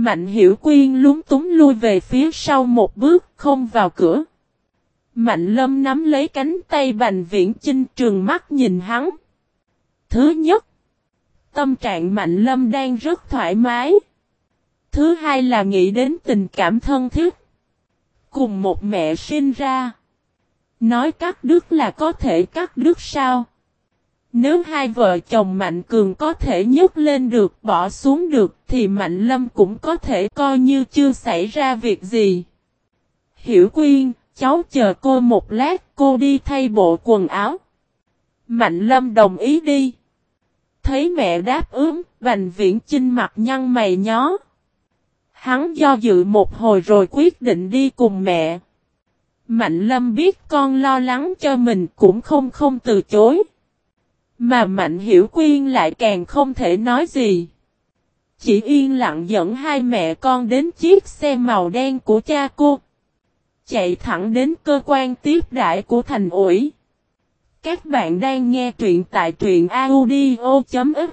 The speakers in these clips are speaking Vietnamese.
Mạnh Hiểu Quyên lúng túng lui về phía sau một bước không vào cửa. Mạnh Lâm nắm lấy cánh tay Bành Viễn Chinh trường mắt nhìn hắn. Thứ nhất, tâm trạng Mạnh Lâm đang rất thoải mái. Thứ hai là nghĩ đến tình cảm thân thiết. Cùng một mẹ sinh ra. Nói cắt đứt là có thể cắt đứt sao? Nếu hai vợ chồng Mạnh Cường có thể nhấc lên được bỏ xuống được thì Mạnh Lâm cũng có thể coi như chưa xảy ra việc gì. Hiểu Quyên, cháu chờ cô một lát cô đi thay bộ quần áo. Mạnh Lâm đồng ý đi. Thấy mẹ đáp ứng, Bành Viễn Chinh mặt nhăn mày nhó. Hắn do dự một hồi rồi quyết định đi cùng mẹ. Mạnh Lâm biết con lo lắng cho mình cũng không không từ chối. Mà Mạnh Hiểu Quyên lại càng không thể nói gì. Chỉ yên lặng dẫn hai mẹ con đến chiếc xe màu đen của cha cô. Chạy thẳng đến cơ quan tiếp đại của thành ủi. Các bạn đang nghe truyện tại truyện audio.fiz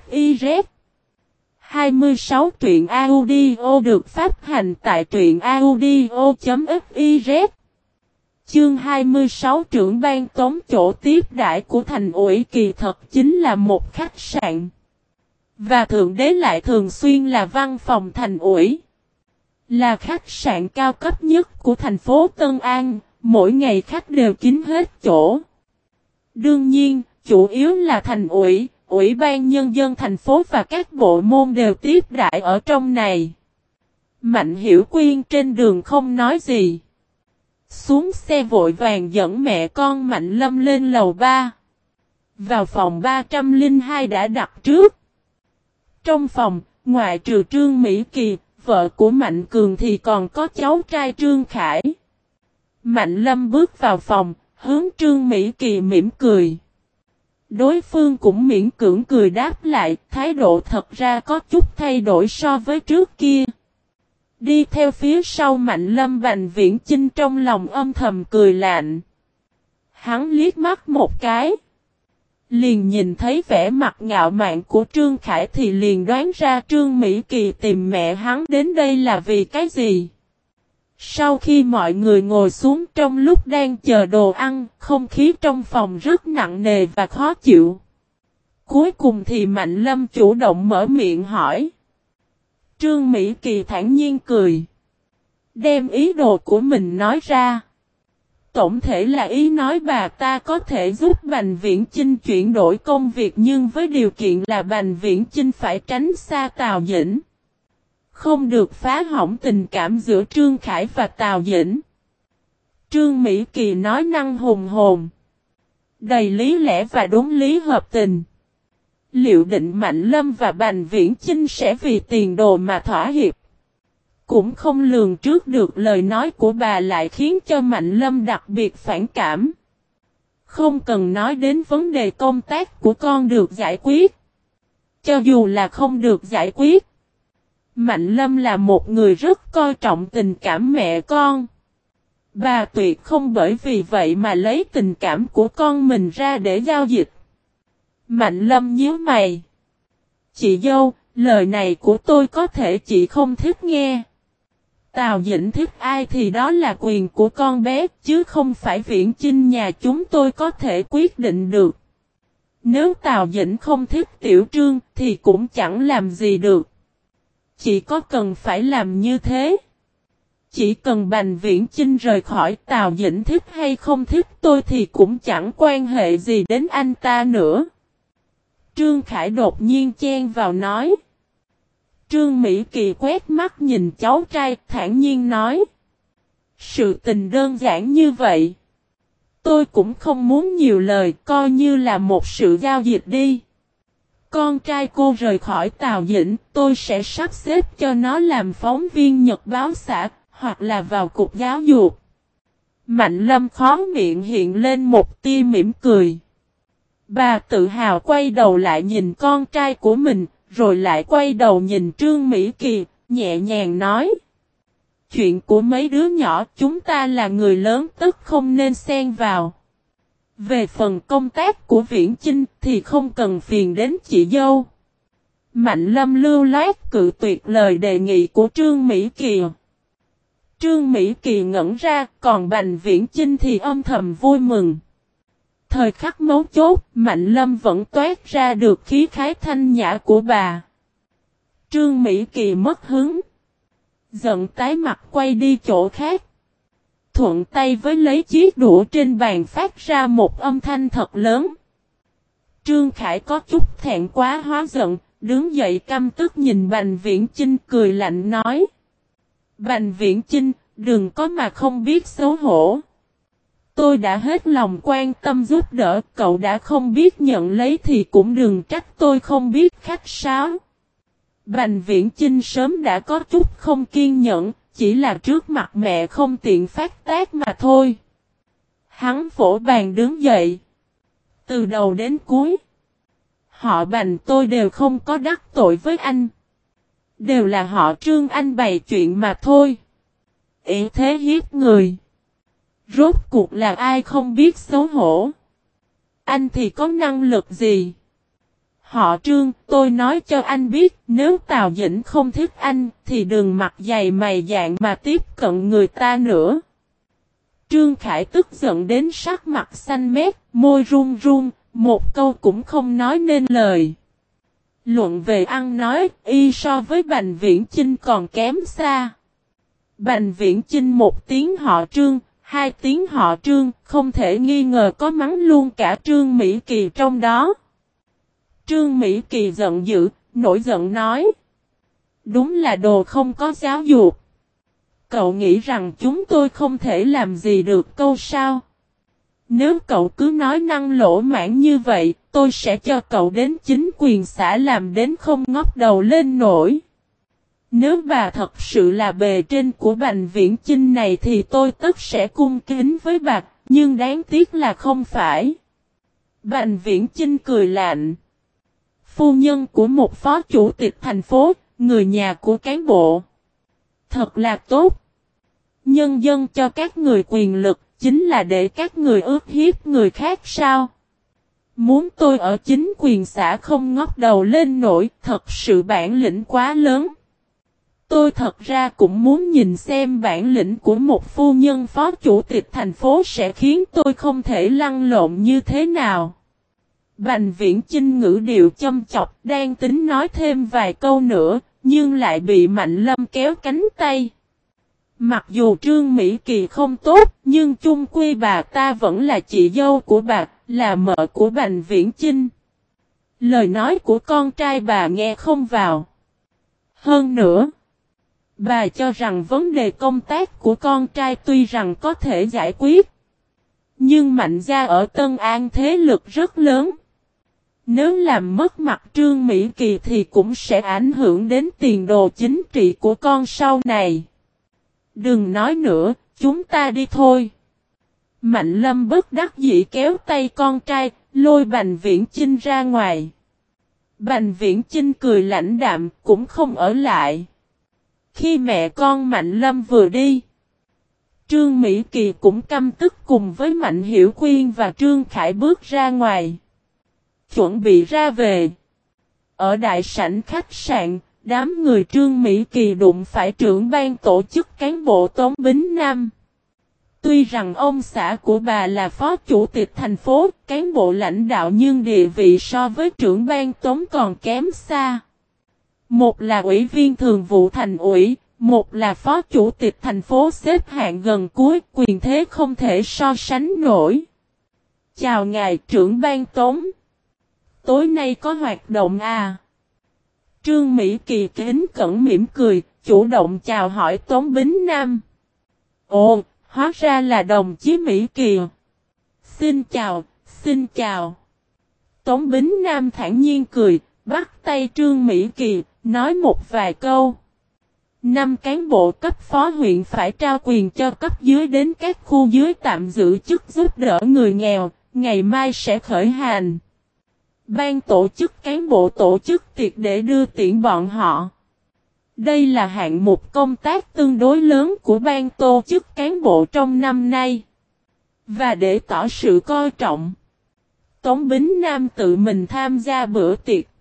26 truyện audio được phát hành tại truyện audio.fiz Chương 26 trưởng ban tống chỗ tiếp đại của thành ủy kỳ thật chính là một khách sạn. Và thượng đế lại thường xuyên là văn phòng thành ủy. Là khách sạn cao cấp nhất của thành phố Tân An, mỗi ngày khách đều kín hết chỗ. Đương nhiên, chủ yếu là thành ủy, ủy ban nhân dân thành phố và các bộ môn đều tiếp đại ở trong này. Mạnh hiểu quyên trên đường không nói gì. Xuống xe vội vàng dẫn mẹ con Mạnh Lâm lên lầu 3. Vào phòng 302 đã đặt trước. Trong phòng, ngoại trừ Trương Mỹ Kỳ, vợ của Mạnh Cường thì còn có cháu trai Trương Khải. Mạnh Lâm bước vào phòng, hướng Trương Mỹ Kỳ mỉm cười. Đối phương cũng miễn cưỡng cười đáp lại, thái độ thật ra có chút thay đổi so với trước kia. Đi theo phía sau Mạnh Lâm Bành Viễn Chinh trong lòng âm thầm cười lạnh. Hắn liếc mắt một cái. Liền nhìn thấy vẻ mặt ngạo mạn của Trương Khải thì liền đoán ra Trương Mỹ Kỳ tìm mẹ hắn đến đây là vì cái gì. Sau khi mọi người ngồi xuống trong lúc đang chờ đồ ăn, không khí trong phòng rất nặng nề và khó chịu. Cuối cùng thì Mạnh Lâm chủ động mở miệng hỏi. Trương Mỹ Kỳ thản nhiên cười. Đem ý đồ của mình nói ra. Tổng thể là ý nói bà ta có thể giúp Bành Viễn Chinh chuyển đổi công việc nhưng với điều kiện là Bành Viễn Chinh phải tránh xa Tào Dĩnh. Không được phá hỏng tình cảm giữa Trương Khải và Tào Dĩnh. Trương Mỹ Kỳ nói năng hùng hồn. Đầy lý lẽ và đúng lý hợp tình. Liệu định Mạnh Lâm và Bành Viễn Chinh sẽ vì tiền đồ mà thỏa hiệp? Cũng không lường trước được lời nói của bà lại khiến cho Mạnh Lâm đặc biệt phản cảm. Không cần nói đến vấn đề công tác của con được giải quyết. Cho dù là không được giải quyết. Mạnh Lâm là một người rất coi trọng tình cảm mẹ con. Bà tuyệt không bởi vì vậy mà lấy tình cảm của con mình ra để giao dịch. Mạnh lâm nhíu mày. Chị dâu, lời này của tôi có thể chị không thích nghe. Tào Dĩnh thích ai thì đó là quyền của con bé, chứ không phải viễn chinh nhà chúng tôi có thể quyết định được. Nếu Tào Dĩnh không thích Tiểu Trương thì cũng chẳng làm gì được. chỉ có cần phải làm như thế? Chỉ cần Bành Viễn Chinh rời khỏi Tào Dĩnh thích hay không thích tôi thì cũng chẳng quan hệ gì đến anh ta nữa. Trương Khải đột nhiên chen vào nói. Trương Mỹ Kỳ quét mắt nhìn cháu trai, thản nhiên nói. Sự tình đơn giản như vậy. Tôi cũng không muốn nhiều lời, coi như là một sự giao dịch đi. Con trai cô rời khỏi Tàu Dĩnh, tôi sẽ sắp xếp cho nó làm phóng viên nhật báo xã, hoặc là vào cục giáo dục. Mạnh lâm khó miệng hiện lên một tia mỉm cười. Bà tự hào quay đầu lại nhìn con trai của mình, rồi lại quay đầu nhìn Trương Mỹ Kỳ, nhẹ nhàng nói. Chuyện của mấy đứa nhỏ chúng ta là người lớn tức không nên xen vào. Về phần công tác của Viễn Chinh thì không cần phiền đến chị dâu. Mạnh Lâm lưu loát cự tuyệt lời đề nghị của Trương Mỹ Kỳ. Trương Mỹ Kỳ ngẩn ra, còn Bành Viễn Chinh thì âm thầm vui mừng. Thời khắc mấu chốt, Mạnh Lâm vẫn toát ra được khí khái thanh nhã của bà. Trương Mỹ Kỳ mất hứng. Giận tái mặt quay đi chỗ khác. Thuận tay với lấy chiếc đũa trên bàn phát ra một âm thanh thật lớn. Trương Khải có chút thẹn quá hóa giận, đứng dậy căm tức nhìn Bành Viễn Chinh cười lạnh nói. Bành Viễn Chinh, đừng có mà không biết xấu hổ. Tôi đã hết lòng quan tâm giúp đỡ, cậu đã không biết nhận lấy thì cũng đừng trách tôi không biết khách sáo. Bành Viễn Chinh sớm đã có chút không kiên nhẫn, chỉ là trước mặt mẹ không tiện phát tác mà thôi. Hắn phổ bàn đứng dậy. Từ đầu đến cuối. Họ bành tôi đều không có đắc tội với anh. Đều là họ trương anh bày chuyện mà thôi. Ý thế hiếp người. Rốt cuộc là ai không biết xấu hổ. Anh thì có năng lực gì? Họ trương, tôi nói cho anh biết, nếu Tào Dĩnh không thích anh, thì đừng mặc dày mày dạng mà tiếp cận người ta nữa. Trương Khải tức giận đến sắc mặt xanh mét, môi run run, một câu cũng không nói nên lời. Luận về ăn nói, y so với Bành Viễn Chinh còn kém xa. Bành Viễn Chinh một tiếng họ trương, hai tiếng họ trương, không thể nghi ngờ có mắng luôn cả Trương Mỹ Kỳ trong đó. Trương Mỹ Kỳ giận dữ, nổi giận nói. Đúng là đồ không có giáo dục. Cậu nghĩ rằng chúng tôi không thể làm gì được câu sao? Nếu cậu cứ nói năng lỗ mãn như vậy, tôi sẽ cho cậu đến chính quyền xã làm đến không ngóc đầu lên nổi. Nếu bà thật sự là bề trên của Bành Viễn Chinh này thì tôi tất sẽ cung kính với bà, nhưng đáng tiếc là không phải. Bành Viễn Chinh cười lạnh. Phu nhân của một phó chủ tịch thành phố, người nhà của cán bộ. Thật là tốt. Nhân dân cho các người quyền lực, chính là để các người ước hiếp người khác sao? Muốn tôi ở chính quyền xã không ngóc đầu lên nổi, thật sự bản lĩnh quá lớn. Tôi thật ra cũng muốn nhìn xem bản lĩnh của một phu nhân phó chủ tịch thành phố sẽ khiến tôi không thể lăn lộn như thế nào. Bành viễn chinh ngữ điệu châm chọc đang tính nói thêm vài câu nữa, nhưng lại bị Mạnh Lâm kéo cánh tay. Mặc dù Trương Mỹ Kỳ không tốt, nhưng chung quy bà ta vẫn là chị dâu của bà, là mợ của Bành Viễn Chinh. Lời nói của con trai bà nghe không vào. Hơn nữa, bà cho rằng vấn đề công tác của con trai tuy rằng có thể giải quyết, nhưng mạnh gia ở Tân An thế lực rất lớn. Nếu làm mất mặt Trương Mỹ Kỳ thì cũng sẽ ảnh hưởng đến tiền đồ chính trị của con sau này. Đừng nói nữa, chúng ta đi thôi. Mạnh lâm bất đắc dĩ kéo tay con trai, lôi Bành Viễn Chinh ra ngoài. Bành Viễn Chinh cười lãnh đạm, cũng không ở lại. Khi mẹ con Mạnh Lâm vừa đi, Trương Mỹ Kỳ cũng căm tức cùng với Mạnh Hiểu Quyên và Trương Khải bước ra ngoài. Chuẩn bị ra về. Ở đại sảnh khách sạn, đám người Trương Mỹ Kỳ đụng phải trưởng ban tổ chức cán bộ Tống Bính Nam. Tuy rằng ông xã của bà là phó chủ tịch thành phố, cán bộ lãnh đạo nhưng địa vị so với trưởng ban Tống còn kém xa. Một là ủy viên thường vụ thành ủy, một là phó chủ tịch thành phố xếp hạng gần cuối, quyền thế không thể so sánh nổi. Chào ngài trưởng ban Tống. Tối nay có hoạt động à? Trương Mỹ Kỳ kính cẩn mỉm cười, chủ động chào hỏi Tống Bính Nam. Ồ, hóa ra là đồng chí Mỹ Kỳ. Xin chào, xin chào. Tống Bính Nam thản nhiên cười, bắt tay Trương Mỹ Kỳ, nói một vài câu. Năm cán bộ cấp phó huyện phải trao quyền cho cấp dưới đến các khu dưới tạm giữ chức giúp đỡ người nghèo, ngày mai sẽ khởi hành. Ban tổ chức cán bộ tổ chức tiệc để đưa tiễn bọn họ. Đây là hạng mục công tác tương đối lớn của ban tổ chức cán bộ trong năm nay. Và để tỏ sự coi trọng, Tống Bính Nam tự mình tham gia bữa tiệc.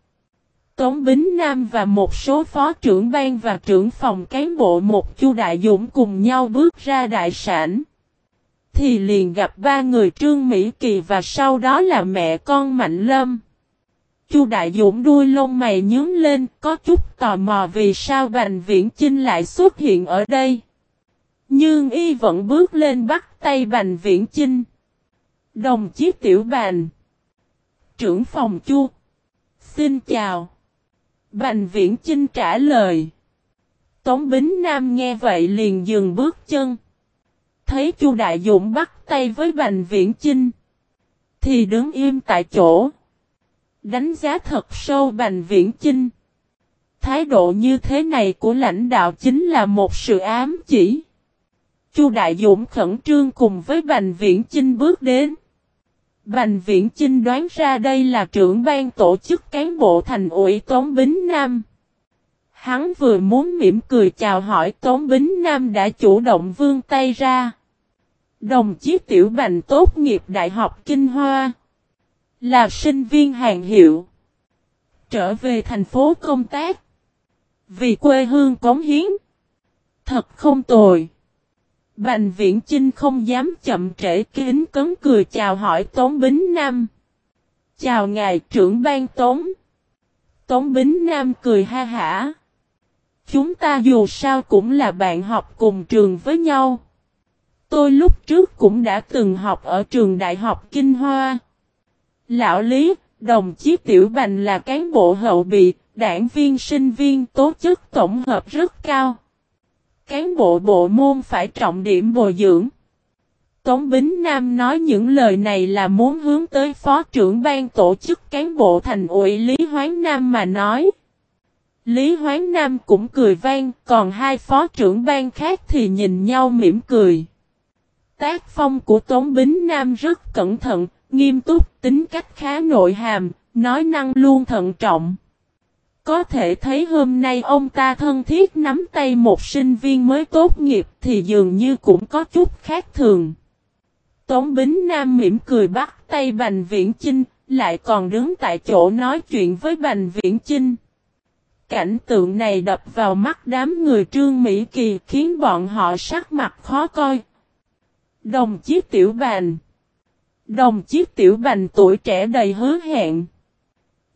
Tống Bính Nam và một số phó trưởng ban và trưởng phòng cán bộ một chu đại dũng cùng nhau bước ra đại sản. Thì liền gặp ba người Trương Mỹ Kỳ và sau đó là mẹ con Mạnh Lâm. Chu Đại Dũng đuôi lông mày nhướng lên, có chút tò mò vì sao Bành Viễn Chinh lại xuất hiện ở đây. Nhưng y vẫn bước lên bắt tay Bành Viễn Chinh. Đồng chí Tiểu Bành. Trưởng phòng Chu. Xin chào. Bành Viễn Chinh trả lời. Tống Bính Nam nghe vậy liền dừng bước chân. Thấy Chu Đại Dũng bắt tay với Bành Viễn Chinh. Thì đứng im tại chỗ. Đánh giá thật sâu Bành Viễn Chinh. Thái độ như thế này của lãnh đạo chính là một sự ám chỉ. Chu Đại Dũng khẩn trương cùng với Bành Viễn Chinh bước đến. Bành Viễn Chinh đoán ra đây là trưởng ban tổ chức cán bộ thành ủy Tống Bính Nam. Hắn vừa muốn mỉm cười chào hỏi Tống Bính Nam đã chủ động vươn tay ra. Đồng chí Tiểu Bành tốt nghiệp Đại học Kinh Hoa. Là sinh viên hàng hiệu. Trở về thành phố công tác. Vì quê hương cống hiến. Thật không tồi. Bành viễn Trinh không dám chậm trễ kính cấn cười chào hỏi Tống Bính Nam. Chào ngài trưởng ban Tống. Tống Bính Nam cười ha hả. Chúng ta dù sao cũng là bạn học cùng trường với nhau. Tôi lúc trước cũng đã từng học ở trường Đại học Kinh Hoa. Lão Lý, đồng chí Tiểu Bành là cán bộ hậu bị, đảng viên sinh viên tố chất tổng hợp rất cao. Cán bộ bộ môn phải trọng điểm bồi dưỡng. Tống Bính Nam nói những lời này là muốn hướng tới phó trưởng ban tổ chức cán bộ thành ủy Lý Hoán Nam mà nói. Lý Hoán Nam cũng cười vang, còn hai phó trưởng ban khác thì nhìn nhau mỉm cười. Tác phong của Tống Bính Nam rất cẩn thận, nghiêm túc, tính cách khá nội hàm, nói năng luôn thận trọng. Có thể thấy hôm nay ông ta thân thiết nắm tay một sinh viên mới tốt nghiệp thì dường như cũng có chút khác thường. Tống Bính Nam mỉm cười bắt tay Bành Viễn Chinh, lại còn đứng tại chỗ nói chuyện với Bành Viễn Chinh. Cảnh tượng này đập vào mắt đám người Trương Mỹ Kỳ khiến bọn họ sắc mặt khó coi. Đồng chí Tiểu Bành Đồng chí Tiểu Bành tuổi trẻ đầy hứa hẹn.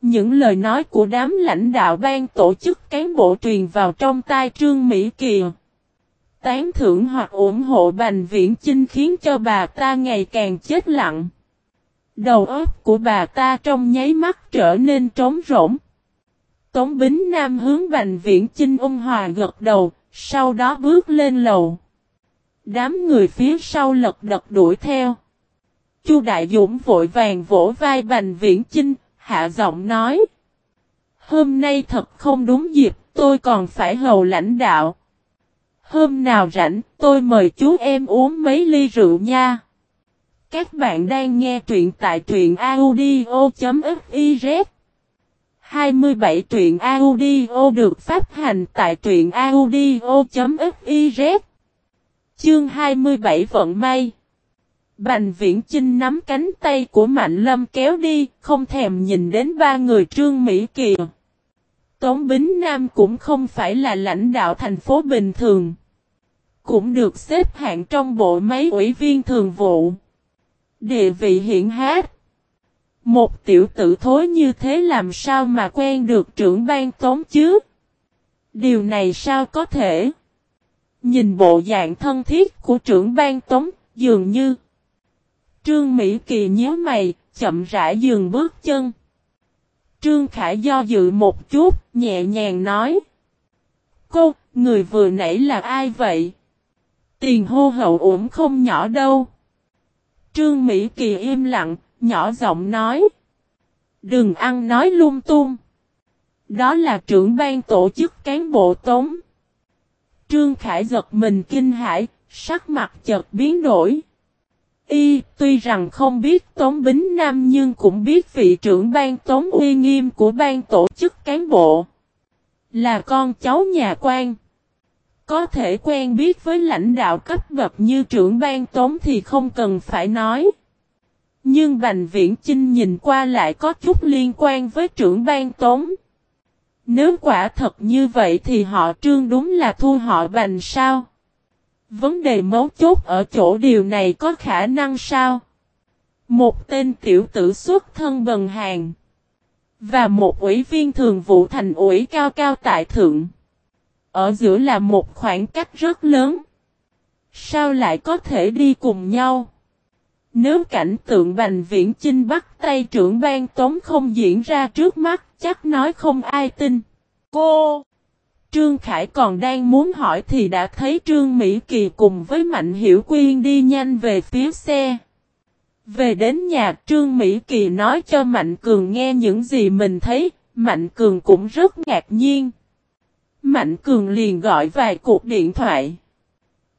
Những lời nói của đám lãnh đạo ban tổ chức cán bộ truyền vào trong tai Trương Mỹ kiều Tán thưởng hoặc ủng hộ Bành Viễn Chinh khiến cho bà ta ngày càng chết lặng. Đầu óc của bà ta trong nháy mắt trở nên trống rỗng. Tống Bính Nam hướng Bành Viễn Chinh ung hòa gật đầu, sau đó bước lên lầu. Đám người phía sau lật đật đuổi theo. Chu Đại Dũng vội vàng vỗ vai Bành Viễn Chinh, hạ giọng nói. Hôm nay thật không đúng dịp, tôi còn phải hầu lãnh đạo. Hôm nào rảnh, tôi mời chú em uống mấy ly rượu nha. Các bạn đang nghe truyện tại truyện audio.fiz 27 truyện audio được phát hành tại truyện audio.fiz Chương 27 vận may Bành viễn Trinh nắm cánh tay của Mạnh Lâm kéo đi, không thèm nhìn đến ba người Trương Mỹ Kỳ. Tống Bính Nam cũng không phải là lãnh đạo thành phố bình thường. Cũng được xếp hạng trong bộ máy ủy viên thường vụ. Địa vị hiện hát. Một tiểu tử thối như thế làm sao mà quen được trưởng ban tống chứ? Điều này sao có thể? Nhìn bộ dạng thân thiết của trưởng ban tống, dường như Trương Mỹ Kỳ nhớ mày, chậm rãi dừng bước chân. Trương Khải do dự một chút, nhẹ nhàng nói. Cô, người vừa nãy là ai vậy? Tiền hô hậu ổn không nhỏ đâu. Trương Mỹ Kỳ im lặng, nhỏ giọng nói. Đừng ăn nói lung tung. Đó là trưởng ban tổ chức cán bộ tống. Trương Khải giật mình kinh hãi, sắc mặt chợt biến đổi. Y, tuy rằng không biết Tống Bính Nam nhưng cũng biết vị trưởng ban Tống uy nghiêm của ban tổ chức cán bộ. Là con cháu nhà quan. Có thể quen biết với lãnh đạo cấp bậc như trưởng ban Tống thì không cần phải nói. Nhưng Bành Viễn Chinh nhìn qua lại có chút liên quan với trưởng ban Tống. Nếu quả thật như vậy thì họ trương đúng là thu họ bành sao? Vấn đề mấu chốt ở chỗ điều này có khả năng sao? Một tên tiểu tử xuất thân bần hàng. Và một ủy viên thường vụ thành ủy cao cao tại thượng. Ở giữa là một khoảng cách rất lớn. Sao lại có thể đi cùng nhau? Nếu cảnh tượng Bành Viễn Chinh bắt tay trưởng ban tống không diễn ra trước mắt, chắc nói không ai tin. Cô! Trương Khải còn đang muốn hỏi thì đã thấy Trương Mỹ Kỳ cùng với Mạnh Hiểu Quyên đi nhanh về phía xe. Về đến nhà Trương Mỹ Kỳ nói cho Mạnh Cường nghe những gì mình thấy, Mạnh Cường cũng rất ngạc nhiên. Mạnh Cường liền gọi vài cuộc điện thoại.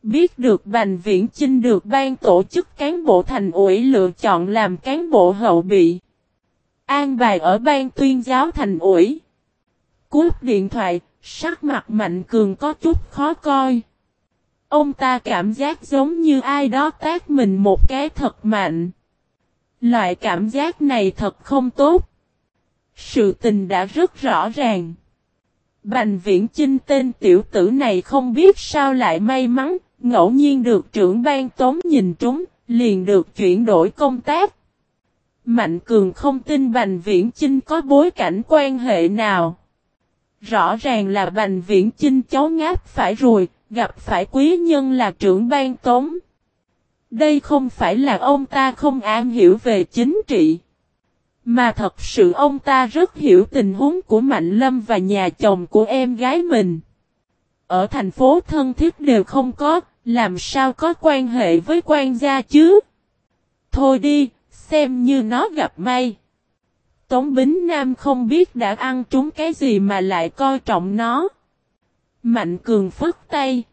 Biết được Bành Viễn Chinh được ban tổ chức cán bộ thành ủy lựa chọn làm cán bộ hậu bị. An bài ở ban tuyên giáo thành ủy. Cúp điện thoại, sắc mặt Mạnh Cường có chút khó coi. Ông ta cảm giác giống như ai đó tác mình một cái thật mạnh. Loại cảm giác này thật không tốt. Sự tình đã rất rõ ràng. Bành viễn chinh tên tiểu tử này không biết sao lại may mắn, ngẫu nhiên được trưởng ban tốn nhìn trúng, liền được chuyển đổi công tác. Mạnh Cường không tin Bành Viễn Chinh có bối cảnh quan hệ nào. Rõ ràng là Bành Viễn Chinh cháu ngáp phải rồi, gặp phải quý nhân là trưởng ban tống. Đây không phải là ông ta không am hiểu về chính trị. Mà thật sự ông ta rất hiểu tình huống của Mạnh Lâm và nhà chồng của em gái mình. Ở thành phố thân thiết đều không có, làm sao có quan hệ với quan gia chứ? Thôi đi, xem như nó gặp may. Tống Bính Nam không biết đã ăn trúng cái gì mà lại coi trọng nó. Mạnh Cường phất tay.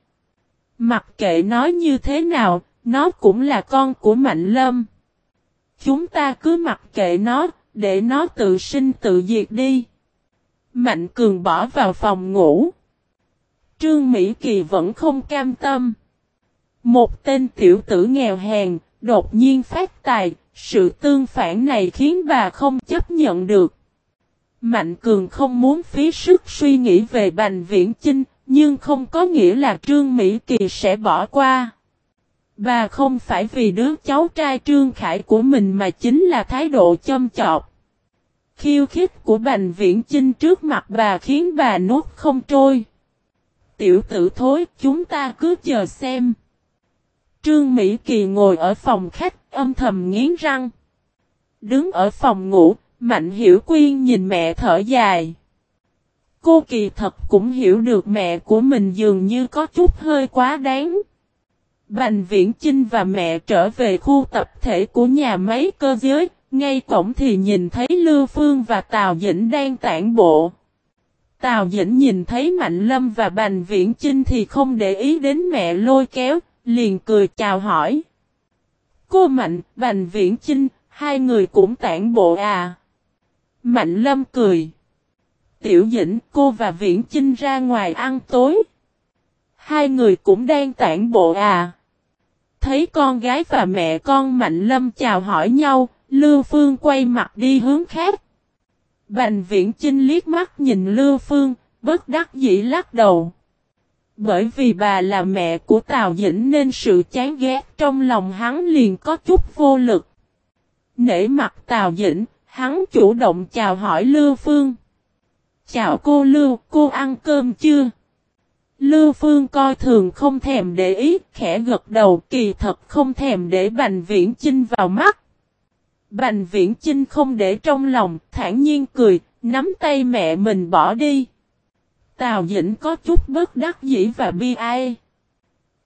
Mặc kệ nói như thế nào, nó cũng là con của Mạnh Lâm. Chúng ta cứ mặc kệ nó, để nó tự sinh tự diệt đi. Mạnh Cường bỏ vào phòng ngủ. Trương Mỹ Kỳ vẫn không cam tâm. Một tên tiểu tử nghèo hèn, đột nhiên phát tài, sự tương phản này khiến bà không chấp nhận được. Mạnh Cường không muốn phí sức suy nghĩ về Bành Viễn Chinh, nhưng không có nghĩa là Trương Mỹ Kỳ sẽ bỏ qua. Bà không phải vì đứa cháu trai Trương Khải của mình mà chính là thái độ châm chọc. Khiêu khích của Bành Viễn Chinh trước mặt bà khiến bà nuốt không trôi. Tiểu tử thối, chúng ta cứ chờ xem. Trương Mỹ Kỳ ngồi ở phòng khách, âm thầm nghiến răng. Đứng ở phòng ngủ, Mạnh Hiểu Quyên nhìn mẹ thở dài. Cô kỳ thật cũng hiểu được mẹ của mình dường như có chút hơi quá đáng. Bành Viễn Chinh và mẹ trở về khu tập thể của nhà máy cơ giới, ngay cổng thì nhìn thấy Lưu Phương và Tào Dĩnh đang tản bộ. Tào Dĩnh nhìn thấy Mạnh Lâm và Bành Viễn Chinh thì không để ý đến mẹ lôi kéo, liền cười chào hỏi. Cô Mạnh, Bành Viễn Chinh, hai người cũng tản bộ à? Mạnh Lâm cười. Tiểu Dĩnh, cô và Viễn Chinh ra ngoài ăn tối. Hai người cũng đang tản bộ à? Thấy con gái và mẹ con Mạnh Lâm chào hỏi nhau, Lưu Phương quay mặt đi hướng khác. Bành viễn Trinh liếc mắt nhìn Lưu Phương, bất đắc dĩ lắc đầu. Bởi vì bà là mẹ của Tào Dĩnh nên sự chán ghét trong lòng hắn liền có chút vô lực. Nể mặt Tào Dĩnh, hắn chủ động chào hỏi Lưu Phương. Chào cô Lưu, cô ăn cơm chưa? Lưu Phương coi thường không thèm để ý, khẽ gật đầu kỳ thật không thèm để Bành Viễn Chinh vào mắt. Bành Viễn Chinh không để trong lòng, thản nhiên cười, nắm tay mẹ mình bỏ đi. Tào Dĩnh có chút bất đắc dĩ và bi ai.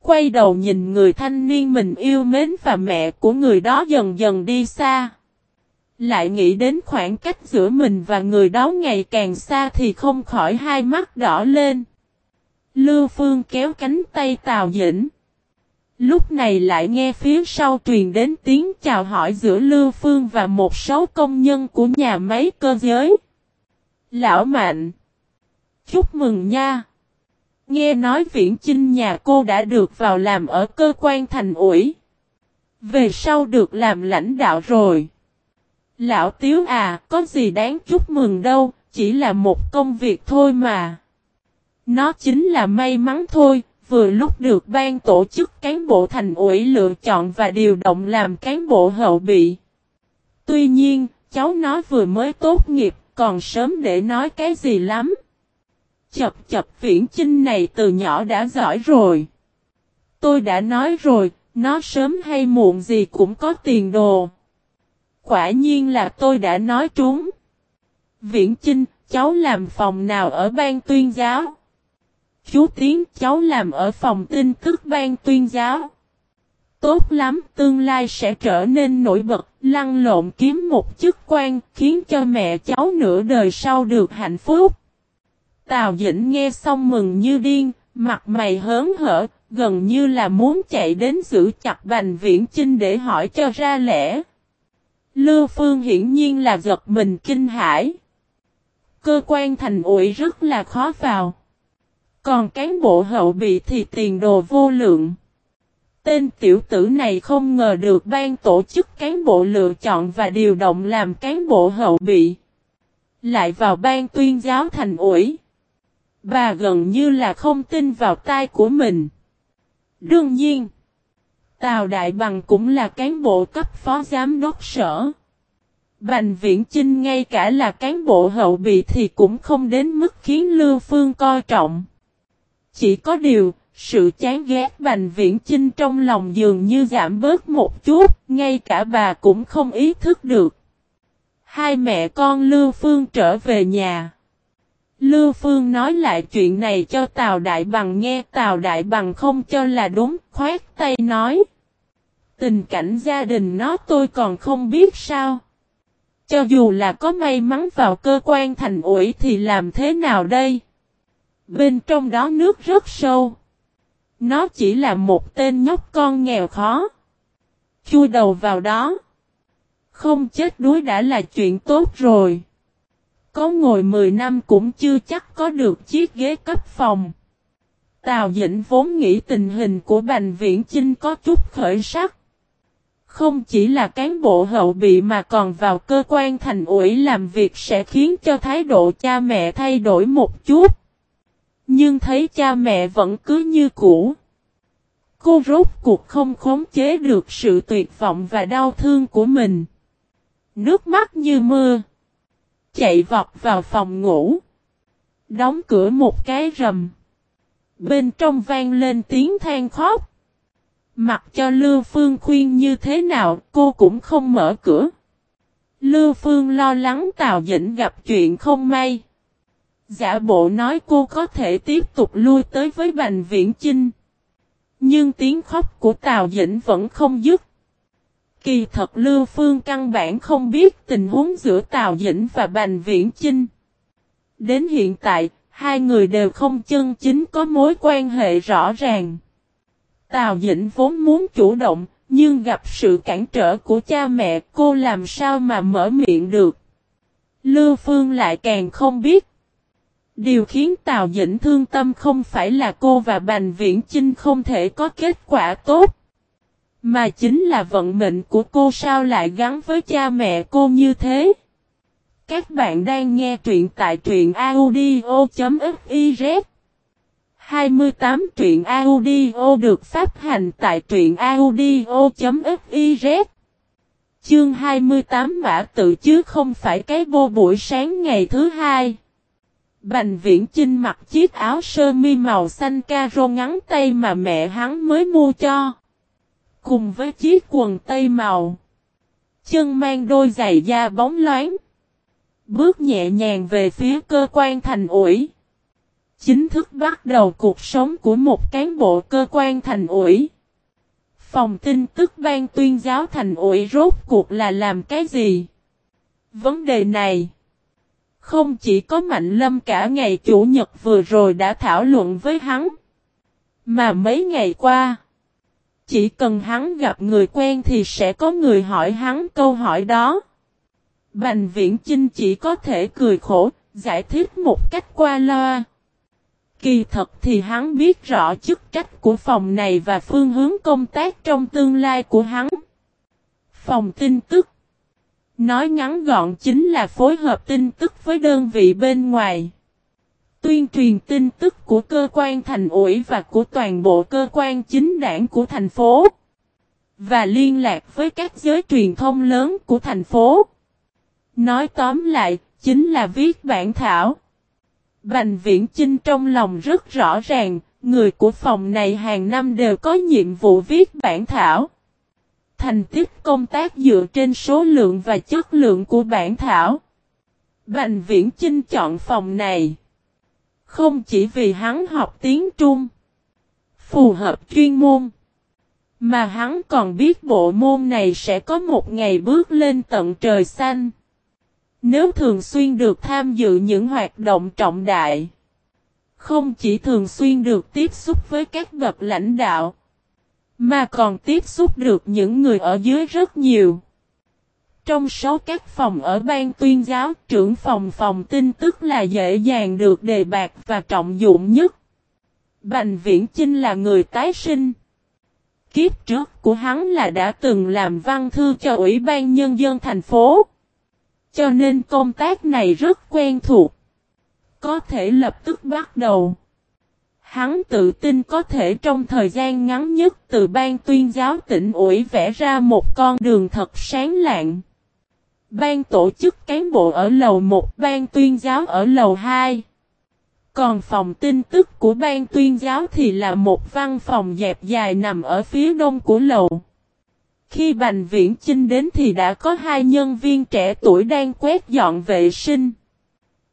Quay đầu nhìn người thanh niên mình yêu mến và mẹ của người đó dần dần đi xa. Lại nghĩ đến khoảng cách giữa mình và người đó ngày càng xa thì không khỏi hai mắt đỏ lên. Lưu Phương kéo cánh tay Tào Dĩnh. Lúc này lại nghe phía sau truyền đến tiếng chào hỏi giữa Lưu Phương và một số công nhân của nhà máy cơ giới. Lão Mạnh! Chúc mừng nha! Nghe nói viễn chinh nhà cô đã được vào làm ở cơ quan thành ủy. Về sau được làm lãnh đạo rồi. Lão Tiếu à, có gì đáng chúc mừng đâu, chỉ là một công việc thôi mà. Nó chính là may mắn thôi, vừa lúc được ban tổ chức cán bộ thành ủy lựa chọn và điều động làm cán bộ hậu bị. Tuy nhiên, cháu nó vừa mới tốt nghiệp, còn sớm để nói cái gì lắm. Chập chập viễn chinh này từ nhỏ đã giỏi rồi. Tôi đã nói rồi, nó sớm hay muộn gì cũng có tiền đồ. Quả nhiên là tôi đã nói trúng. Viễn Chinh, cháu làm phòng nào ở ban tuyên giáo? Chú Tiến, cháu làm ở phòng tin tức ban tuyên giáo. Tốt lắm, tương lai sẽ trở nên nổi bật, lăn lộn kiếm một chức quan, khiến cho mẹ cháu nửa đời sau được hạnh phúc. Tào Dĩnh nghe xong mừng như điên, mặt mày hớn hở, gần như là muốn chạy đến giữ chặt Bành Viễn Chinh để hỏi cho ra lẽ. Lưu Phương hiển nhiên là giật mình kinh hãi. Cơ quan thành ủy rất là khó vào. Còn cán bộ hậu bị thì tiền đồ vô lượng. Tên tiểu tử này không ngờ được ban tổ chức cán bộ lựa chọn và điều động làm cán bộ hậu bị. Lại vào ban tuyên giáo thành ủy. Bà gần như là không tin vào tai của mình. Đương nhiên, Tào Đại Bằng cũng là cán bộ cấp phó giám đốc sở. Bành Viễn Chinh ngay cả là cán bộ hậu bị thì cũng không đến mức khiến Lưu Phương coi trọng. Chỉ có điều, sự chán ghét Bành Viễn Chinh trong lòng dường như giảm bớt một chút, ngay cả bà cũng không ý thức được. Hai mẹ con Lưu Phương trở về nhà. Lưu Phương nói lại chuyện này cho Tào Đại Bằng nghe Tào Đại Bằng không cho là đúng, khoát tay nói. Tình cảnh gia đình nó tôi còn không biết sao. Cho dù là có may mắn vào cơ quan thành ủy thì làm thế nào đây? Bên trong đó nước rất sâu. Nó chỉ là một tên nhóc con nghèo khó. Chui đầu vào đó. Không chết đuối đã là chuyện tốt rồi. Có ngồi 10 năm cũng chưa chắc có được chiếc ghế cấp phòng. Tào Dĩnh vốn nghĩ tình hình của Bành Viễn Chinh có chút khởi sắc. Không chỉ là cán bộ hậu bị mà còn vào cơ quan thành ủy làm việc sẽ khiến cho thái độ cha mẹ thay đổi một chút. Nhưng thấy cha mẹ vẫn cứ như cũ. Cô rốt cuộc không khống chế được sự tuyệt vọng và đau thương của mình. Nước mắt như mưa. Chạy vọt vào phòng ngủ. Đóng cửa một cái rầm. Bên trong vang lên tiếng than khóc. Mặc cho Lưu Phương khuyên như thế nào, cô cũng không mở cửa. Lưu Phương lo lắng Tào Dĩnh gặp chuyện không may. Giả bộ nói cô có thể tiếp tục lui tới với Bành Viễn Chinh. Nhưng tiếng khóc của Tào Dĩnh vẫn không dứt. Kỳ thật Lưu Phương căn bản không biết tình huống giữa Tào Dĩnh và Bành Viễn Chinh. Đến hiện tại, hai người đều không chân chính có mối quan hệ rõ ràng. Tào Dĩnh vốn muốn chủ động, nhưng gặp sự cản trở của cha mẹ cô làm sao mà mở miệng được. Lưu Phương lại càng không biết. Điều khiến Tào Dĩnh thương tâm không phải là cô và Bành Viễn Chinh không thể có kết quả tốt. Mà chính là vận mệnh của cô sao lại gắn với cha mẹ cô như thế. Các bạn đang nghe truyện tại truyện audio.fiz 28 truyện audio được phát hành tại truyện audio.fiz Chương 28 mã tự chứ không phải cái vô buổi sáng ngày thứ hai. Bành viễn chinh mặc chiếc áo sơ mi màu xanh caro ngắn tay mà mẹ hắn mới mua cho. Cùng với chiếc quần tây màu. Chân mang đôi giày da bóng loáng. Bước nhẹ nhàng về phía cơ quan thành ủi chính thức bắt đầu cuộc sống của một cán bộ cơ quan thành ủy. Phòng tin tức ban tuyên giáo thành ủy rốt cuộc là làm cái gì? Vấn đề này không chỉ có Mạnh Lâm cả ngày Chủ nhật vừa rồi đã thảo luận với hắn. Mà mấy ngày qua, chỉ cần hắn gặp người quen thì sẽ có người hỏi hắn câu hỏi đó. Bành viễn Chinh chỉ có thể cười khổ, giải thích một cách qua loa. Kỳ thật thì hắn biết rõ chức trách của phòng này và phương hướng công tác trong tương lai của hắn. Phòng tin tức Nói ngắn gọn chính là phối hợp tin tức với đơn vị bên ngoài. Tuyên truyền tin tức của cơ quan thành ủy và của toàn bộ cơ quan chính đảng của thành phố. Và liên lạc với các giới truyền thông lớn của thành phố. Nói tóm lại, chính là viết bản thảo. Bành viễn Chinh trong lòng rất rõ ràng, người của phòng này hàng năm đều có nhiệm vụ viết bản thảo. Thành tích công tác dựa trên số lượng và chất lượng của bản thảo. Bành viễn Chinh chọn phòng này. Không chỉ vì hắn học tiếng Trung. Phù hợp chuyên môn. Mà hắn còn biết bộ môn này sẽ có một ngày bước lên tận trời xanh. Nếu thường xuyên được tham dự những hoạt động trọng đại. Không chỉ thường xuyên được tiếp xúc với các bậc lãnh đạo. Mà còn tiếp xúc được những người ở dưới rất nhiều. Trong số các phòng ở ban tuyên giáo, trưởng phòng phòng tin tức là dễ dàng được đề bạc và trọng dụng nhất. Bành Viễn Chinh là người tái sinh. Kiếp trước của hắn là đã từng làm văn thư cho Ủy ban Nhân dân thành phố. Cho nên công tác này rất quen thuộc. Có thể lập tức bắt đầu. Hắn tự tin có thể trong thời gian ngắn nhất từ ban tuyên giáo tỉnh ủy vẽ ra một con đường thật sáng lạng. Ban tổ chức cán bộ ở lầu 1, ban tuyên giáo ở lầu 2. Còn phòng tin tức của ban tuyên giáo thì là một văn phòng dẹp dài nằm ở phía đông của lầu. Khi Bành Viễn Chinh đến thì đã có hai nhân viên trẻ tuổi đang quét dọn vệ sinh.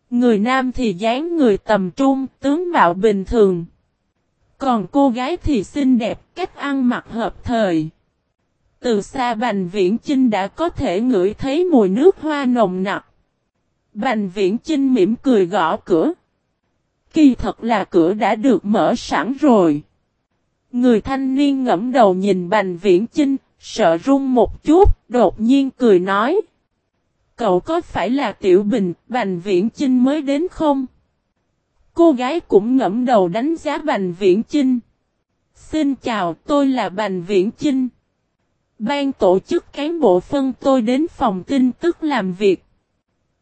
Người nam thì dáng người tầm trung, tướng mạo bình thường. Còn cô gái thì xinh đẹp, cách ăn mặc hợp thời. Từ xa Bành Viễn Chinh đã có thể ngửi thấy mùi nước hoa nồng nặc. Bành Viễn Chinh mỉm cười gõ cửa. Kỳ thật là cửa đã được mở sẵn rồi. Người thanh niên ngẫm đầu nhìn Bành Viễn Chinh, sợ run một chút, đột nhiên cười nói. Cậu có phải là Tiểu Bình, Bành Viễn Chinh mới đến không? Cô gái cũng ngẫm đầu đánh giá Bành Viễn Chinh. Xin chào, tôi là Bành Viễn Chinh. Ban tổ chức cán bộ phân tôi đến phòng tin tức làm việc.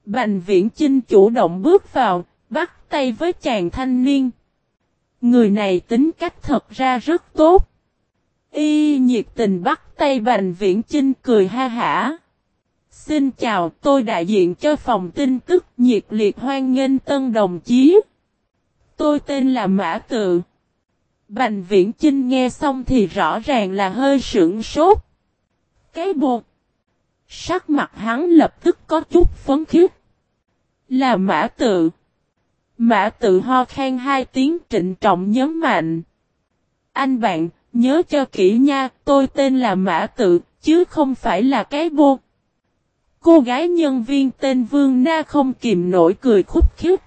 Bành Viễn Chinh chủ động bước vào, bắt tay với chàng thanh niên. Người này tính cách thật ra rất tốt. Y nhiệt tình bắt tay Bành Viễn Chinh cười ha hả. Xin chào, tôi đại diện cho phòng tin tức nhiệt liệt hoan nghênh tân đồng chí. Tôi tên là Mã Tự. Bành Viễn Chinh nghe xong thì rõ ràng là hơi sững sốt. Cái bột. Sắc mặt hắn lập tức có chút phấn khích. Là Mã Tự. Mã Tự ho khen hai tiếng trịnh trọng nhấn mạnh. Anh bạn, nhớ cho kỹ nha, tôi tên là Mã Tự, chứ không phải là cái bột. Cô gái nhân viên tên Vương Na không kìm nổi cười khúc khích.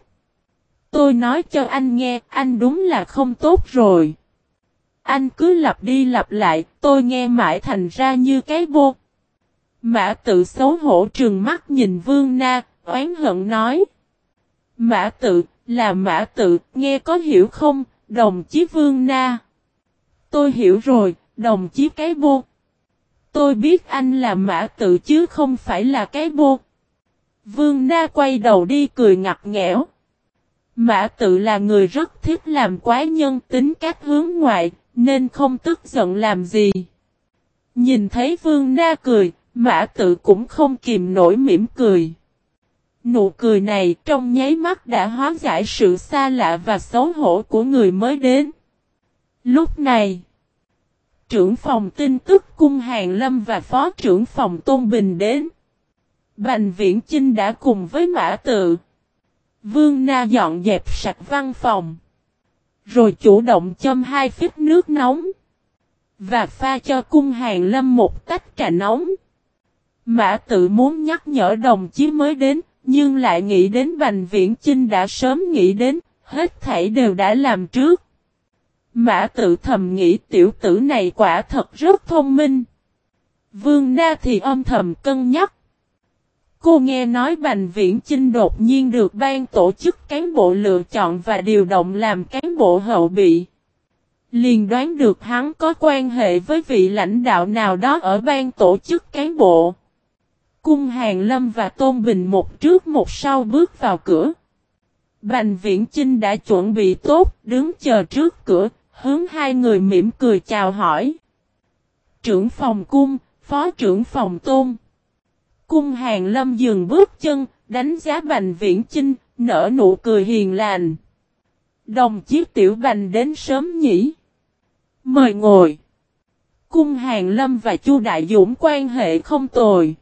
Tôi nói cho anh nghe, anh đúng là không tốt rồi. Anh cứ lặp đi lặp lại, tôi nghe mãi thành ra như cái vô. Mã tự xấu hổ trừng mắt nhìn Vương Na, oán hận nói. Mã tự, là mã tự, nghe có hiểu không, đồng chí Vương Na. Tôi hiểu rồi, đồng chí cái vô. Tôi biết anh là mã tự chứ không phải là cái vô Vương Na quay đầu đi cười ngặt nghẽo. Mã tự là người rất thích làm quái nhân tính cách hướng ngoại, nên không tức giận làm gì. Nhìn thấy Vương Na cười, mã tự cũng không kìm nổi mỉm cười. Nụ cười này trong nháy mắt đã hóa giải sự xa lạ và xấu hổ của người mới đến. Lúc này, trưởng phòng tin tức cung Hàng Lâm và phó trưởng phòng Tôn Bình đến. Bành Viễn Chinh đã cùng với Mã Tự. Vương Na dọn dẹp sạch văn phòng. Rồi chủ động châm hai phít nước nóng. Và pha cho cung Hàng Lâm một tách trà nóng. Mã Tự muốn nhắc nhở đồng chí mới đến, nhưng lại nghĩ đến Bành Viễn Chinh đã sớm nghĩ đến, hết thảy đều đã làm trước. Mã tự thầm nghĩ tiểu tử này quả thật rất thông minh. Vương Na thì âm thầm cân nhắc. Cô nghe nói Bành Viễn Chinh đột nhiên được ban tổ chức cán bộ lựa chọn và điều động làm cán bộ hậu bị. Liền đoán được hắn có quan hệ với vị lãnh đạo nào đó ở ban tổ chức cán bộ. Cung Hàng Lâm và Tôn Bình một trước một sau bước vào cửa. Bành Viễn Chinh đã chuẩn bị tốt, đứng chờ trước cửa, hướng hai người mỉm cười chào hỏi. Trưởng phòng cung, phó trưởng phòng tôn. Cung Hàng Lâm dừng bước chân, đánh giá Bành Viễn Chinh, nở nụ cười hiền lành. Đồng chiếc tiểu bành đến sớm nhỉ. Mời ngồi. Cung Hàng Lâm và Chu Đại Dũng quan hệ không tồi.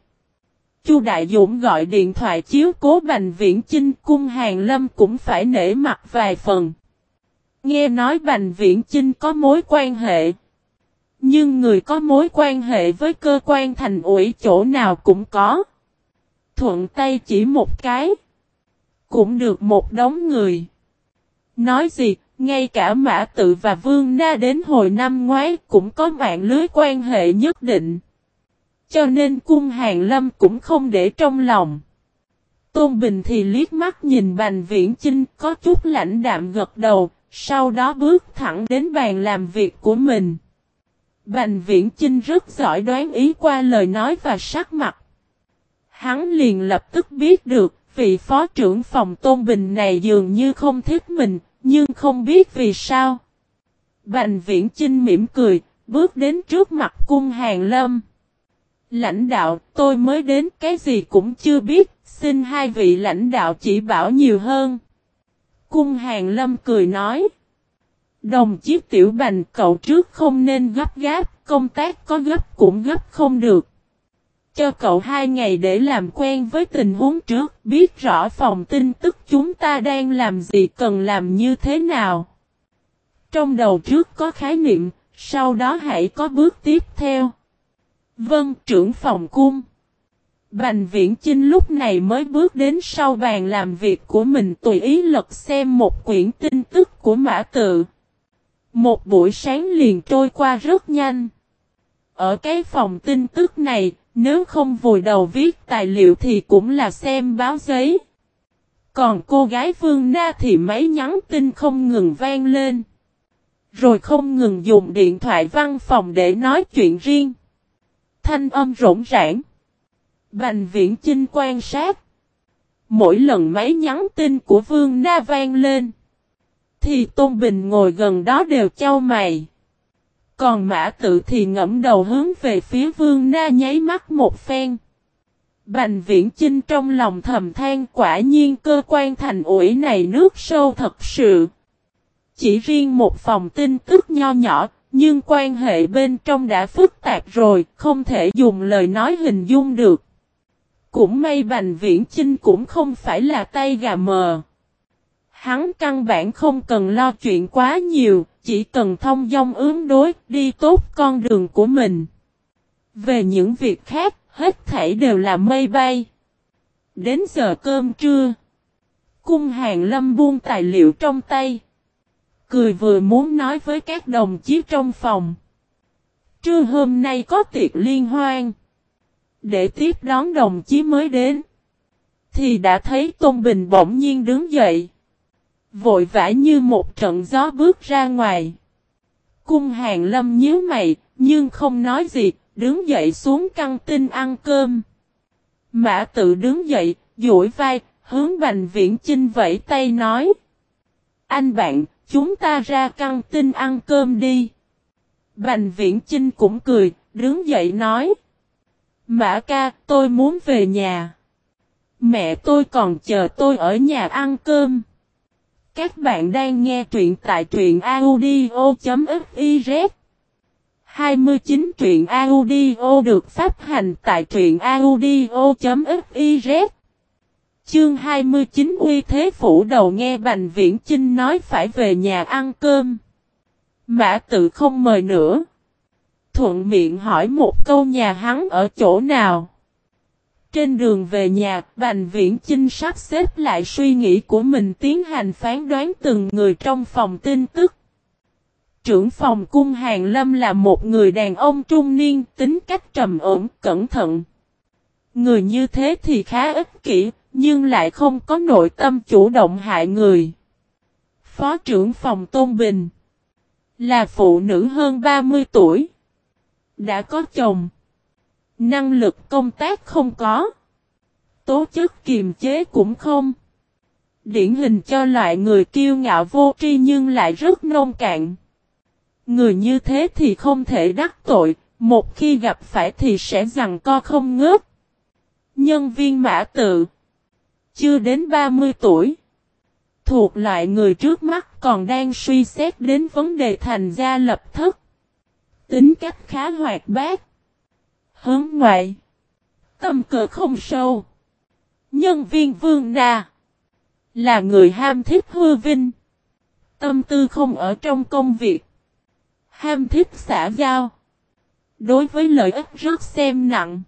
Chu Đại Dũng gọi điện thoại chiếu cố Bành Viễn Chinh cung Hàng Lâm cũng phải nể mặt vài phần. Nghe nói Bành Viễn Chinh có mối quan hệ. Nhưng người có mối quan hệ với cơ quan thành ủy chỗ nào cũng có. Thuận tay chỉ một cái. Cũng được một đống người. Nói gì, ngay cả Mã Tự và Vương Na đến hồi năm ngoái cũng có mạng lưới quan hệ nhất định. Cho nên cung hàng lâm cũng không để trong lòng. Tôn Bình thì liếc mắt nhìn Bành Viễn Chinh có chút lãnh đạm gật đầu, sau đó bước thẳng đến bàn làm việc của mình. Bành Viễn Chinh rất giỏi đoán ý qua lời nói và sắc mặt. Hắn liền lập tức biết được, vị phó trưởng phòng Tôn Bình này dường như không thích mình, nhưng không biết vì sao. Bành Viễn Chinh mỉm cười, bước đến trước mặt cung hàng lâm. Lãnh đạo, tôi mới đến cái gì cũng chưa biết, xin hai vị lãnh đạo chỉ bảo nhiều hơn. Cung hàng lâm cười nói. Đồng chiếc tiểu bành cậu trước không nên gấp gáp, công tác có gấp cũng gấp không được. Cho cậu hai ngày để làm quen với tình huống trước, biết rõ phòng tin tức chúng ta đang làm gì cần làm như thế nào. Trong đầu trước có khái niệm, sau đó hãy có bước tiếp theo. Vâng, trưởng phòng cung. Bành viễn Chinh lúc này mới bước đến sau bàn làm việc của mình tùy ý lật xem một quyển tin tức của mã tự. Một buổi sáng liền trôi qua rất nhanh. Ở cái phòng tin tức này, nếu không vùi đầu viết tài liệu thì cũng là xem báo giấy. Còn cô gái Phương Na thì máy nhắn tin không ngừng vang lên. Rồi không ngừng dùng điện thoại văn phòng để nói chuyện riêng. Thanh âm rỗng rãng. Bành viễn Chinh quan sát. Mỗi lần máy nhắn tin của Vương Na vang lên. Thì Tôn Bình ngồi gần đó đều trao mày. Còn mã tự thì ngẫm đầu hướng về phía Vương Na nháy mắt một phen. Bành viễn Chinh trong lòng thầm than quả nhiên cơ quan thành ủi này nước sâu thật sự. Chỉ riêng một phòng tin tức nho nhỏ, nhưng quan hệ bên trong đã phức tạp rồi, không thể dùng lời nói hình dung được. Cũng may Bành Viễn Chinh cũng không phải là tay gà mờ. Hắn căn bản không cần lo chuyện quá nhiều, chỉ cần thông dong ứng đối, đi tốt con đường của mình. Về những việc khác, hết thảy đều là mây bay. Đến giờ cơm trưa, cung hàng lâm buông tài liệu trong tay. Cười vừa muốn nói với các đồng chí trong phòng. Trưa hôm nay có tiệc liên hoan. Để tiếp đón đồng chí mới đến. Thì đã thấy Tôn Bình bỗng nhiên đứng dậy. Vội vã như một trận gió bước ra ngoài. Cung hàng lâm nhíu mày, nhưng không nói gì, đứng dậy xuống căng tin ăn cơm. Mã tự đứng dậy, duỗi vai, hướng Bành Viễn Chinh vẫy tay nói. Anh bạn, chúng ta ra căng tin ăn cơm đi. Bành Viễn Chinh cũng cười, đứng dậy nói. Mã ca, tôi muốn về nhà. Mẹ tôi còn chờ tôi ở nhà ăn cơm. Các bạn đang nghe truyện tại truyện audio.fiz 29 truyện audio được phát hành tại truyện audio.fiz Chương 29 uy thế phủ đầu nghe Bành Viễn Chinh nói phải về nhà ăn cơm. Mã tự không mời nữa. Thuận miệng hỏi một câu nhà hắn ở chỗ nào. Trên đường về nhà, Bành Viễn Chinh sắp xếp lại suy nghĩ của mình tiến hành phán đoán từng người trong phòng tin tức. Trưởng phòng cung Hàng Lâm là một người đàn ông trung niên, tính cách trầm ổn, cẩn thận. Người như thế thì khá ích kỷ, nhưng lại không có nội tâm chủ động hại người. Phó trưởng phòng Tôn Bình là phụ nữ hơn 30 tuổi. Đã có chồng. Năng lực công tác không có. Tố chức kiềm chế cũng không. Điển hình cho loại người kiêu ngạo vô tri nhưng lại rất nông cạn. Người như thế thì không thể đắc tội, một khi gặp phải thì sẽ rằng co không ngớt. Nhân viên mã tự Chưa đến 30 tuổi Thuộc loại người trước mắt còn đang suy xét đến vấn đề thành gia lập thất. Tính cách khá hoạt bát. Hướng ngoại. Tâm cờ không sâu. Nhân viên vương na. Là người ham thích hư vinh. Tâm tư không ở trong công việc. Ham thích xã giao. Đối với lợi ích rất xem nặng.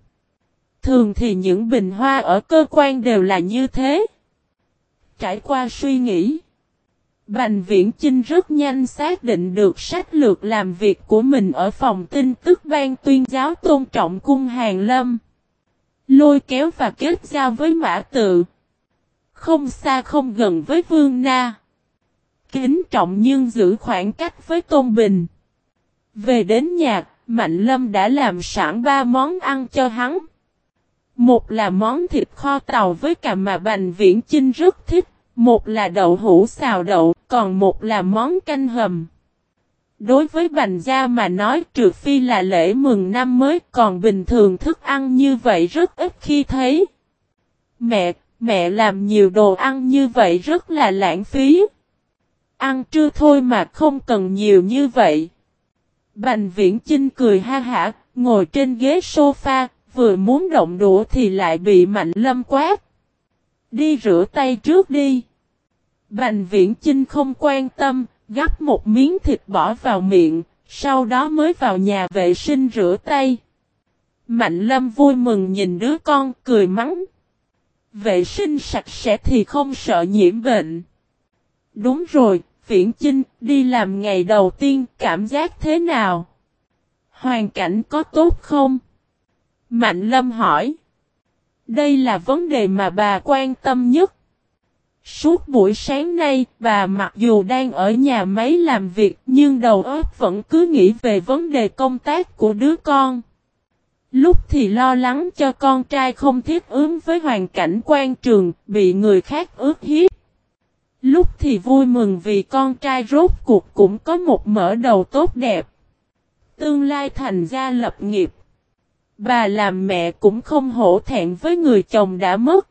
Thường thì những bình hoa ở cơ quan đều là như thế. Trải qua suy nghĩ. Bành Viễn Chinh rất nhanh xác định được sách lược làm việc của mình ở phòng tin tức ban tuyên giáo tôn trọng cung hàng lâm. Lôi kéo và kết giao với mã tự. Không xa không gần với Vương Na. Kính trọng nhưng giữ khoảng cách với Tôn Bình. Về đến nhà, Mạnh Lâm đã làm sẵn ba món ăn cho hắn. Một là món thịt kho tàu với cà mà Bành Viễn Chinh rất thích, một là đậu hũ xào đậu, còn một là món canh hầm. Đối với Bành Gia mà nói trừ phi là lễ mừng năm mới còn bình thường thức ăn như vậy rất ít khi thấy. Mẹ, mẹ làm nhiều đồ ăn như vậy rất là lãng phí. Ăn trưa thôi mà không cần nhiều như vậy. Bành viễn Chinh cười ha hả, ngồi trên ghế sofa, vừa muốn động đũa thì lại bị Mạnh Lâm quát. Đi rửa tay trước đi. Bành viễn Chinh không quan tâm, gắp một miếng thịt bỏ vào miệng, sau đó mới vào nhà vệ sinh rửa tay. Mạnh Lâm vui mừng nhìn đứa con cười mắng. Vệ sinh sạch sẽ thì không sợ nhiễm bệnh. Đúng rồi, Viễn Chinh, đi làm ngày đầu tiên, cảm giác thế nào? Hoàn cảnh có tốt không? Mạnh Lâm hỏi. Đây là vấn đề mà bà quan tâm nhất. Suốt buổi sáng nay, bà mặc dù đang ở nhà máy làm việc nhưng đầu óc vẫn cứ nghĩ về vấn đề công tác của đứa con. Lúc thì lo lắng cho con trai không thiết ứng với hoàn cảnh quan trường, bị người khác ước hiếp. Lúc thì vui mừng vì con trai rốt cuộc cũng có một mở đầu tốt đẹp. Tương lai thành gia lập nghiệp. Bà làm mẹ cũng không hổ thẹn với người chồng đã mất.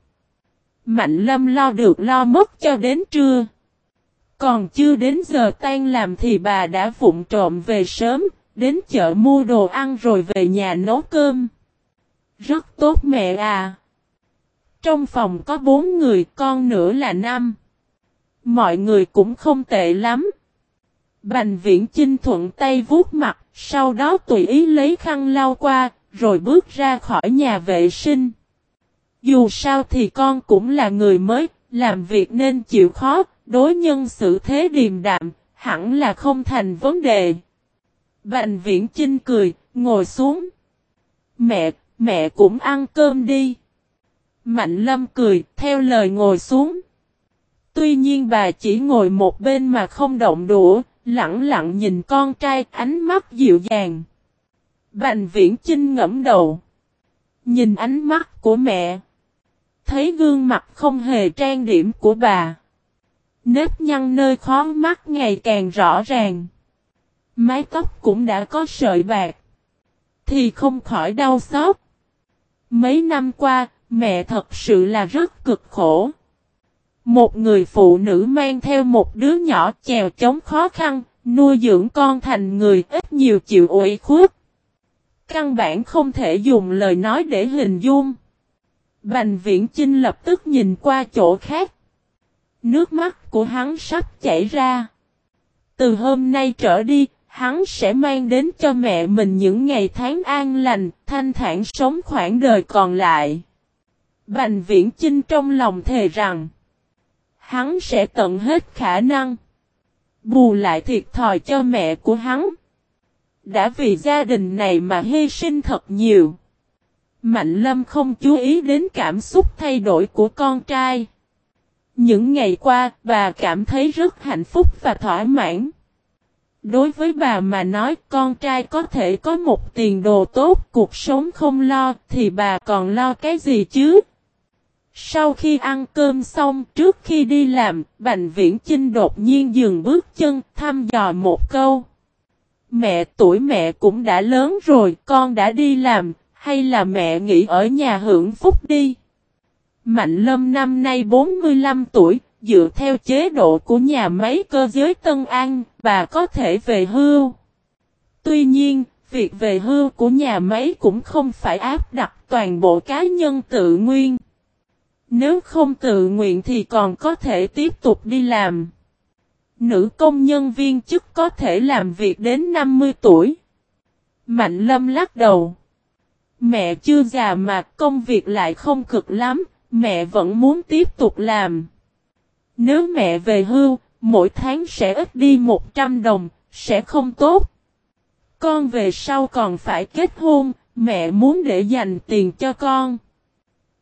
Mạnh lâm lo được lo mất cho đến trưa. Còn chưa đến giờ tan làm thì bà đã vụng trộm về sớm, đến chợ mua đồ ăn rồi về nhà nấu cơm. Rất tốt mẹ à. Trong phòng có bốn người, con nữa là năm. Mọi người cũng không tệ lắm. Bành viễn chinh thuận tay vuốt mặt, sau đó tùy ý lấy khăn lau qua, rồi bước ra khỏi nhà vệ sinh. Dù sao thì con cũng là người mới, làm việc nên chịu khó, đối nhân xử thế điềm đạm, hẳn là không thành vấn đề. Bành viễn chinh cười, ngồi xuống. Mẹ, mẹ cũng ăn cơm đi. Mạnh lâm cười, theo lời ngồi xuống. Tuy nhiên bà chỉ ngồi một bên mà không động đũa, lặng lặng nhìn con trai ánh mắt dịu dàng. Bành viễn chinh ngẫm đầu. Nhìn ánh mắt của mẹ. Thấy gương mặt không hề trang điểm của bà. Nếp nhăn nơi khó mắt ngày càng rõ ràng. Mái tóc cũng đã có sợi bạc. Thì không khỏi đau xót. Mấy năm qua, mẹ thật sự là rất cực khổ. Một người phụ nữ mang theo một đứa nhỏ chèo chống khó khăn, nuôi dưỡng con thành người ít nhiều chịu ủy khuất. Căn bản không thể dùng lời nói để hình dung. Bành viễn Chinh lập tức nhìn qua chỗ khác. Nước mắt của hắn sắp chảy ra. Từ hôm nay trở đi, hắn sẽ mang đến cho mẹ mình những ngày tháng an lành, thanh thản sống khoảng đời còn lại. Bành viễn Chinh trong lòng thề rằng, hắn sẽ tận hết khả năng. Bù lại thiệt thòi cho mẹ của hắn. Đã vì gia đình này mà hy sinh thật nhiều. Mạnh Lâm không chú ý đến cảm xúc thay đổi của con trai. Những ngày qua, bà cảm thấy rất hạnh phúc và thỏa mãn. Đối với bà mà nói con trai có thể có một tiền đồ tốt, cuộc sống không lo, thì bà còn lo cái gì chứ? Sau khi ăn cơm xong, trước khi đi làm, Bành Viễn Chinh đột nhiên dừng bước chân, thăm dò một câu. Mẹ tuổi mẹ cũng đã lớn rồi, con đã đi làm, hay là mẹ nghỉ ở nhà hưởng phúc đi? Mạnh Lâm năm nay 45 tuổi, dựa theo chế độ của nhà máy cơ giới Tân An, bà có thể về hưu. Tuy nhiên, việc về hưu của nhà máy cũng không phải áp đặt toàn bộ cá nhân tự nguyên. Nếu không tự nguyện thì còn có thể tiếp tục đi làm. Nữ công nhân viên chức có thể làm việc đến 50 tuổi. Mạnh lâm lắc đầu. Mẹ chưa già mà công việc lại không cực lắm, mẹ vẫn muốn tiếp tục làm. Nếu mẹ về hưu, mỗi tháng sẽ ít đi 100 đồng, sẽ không tốt. Con về sau còn phải kết hôn, mẹ muốn để dành tiền cho con.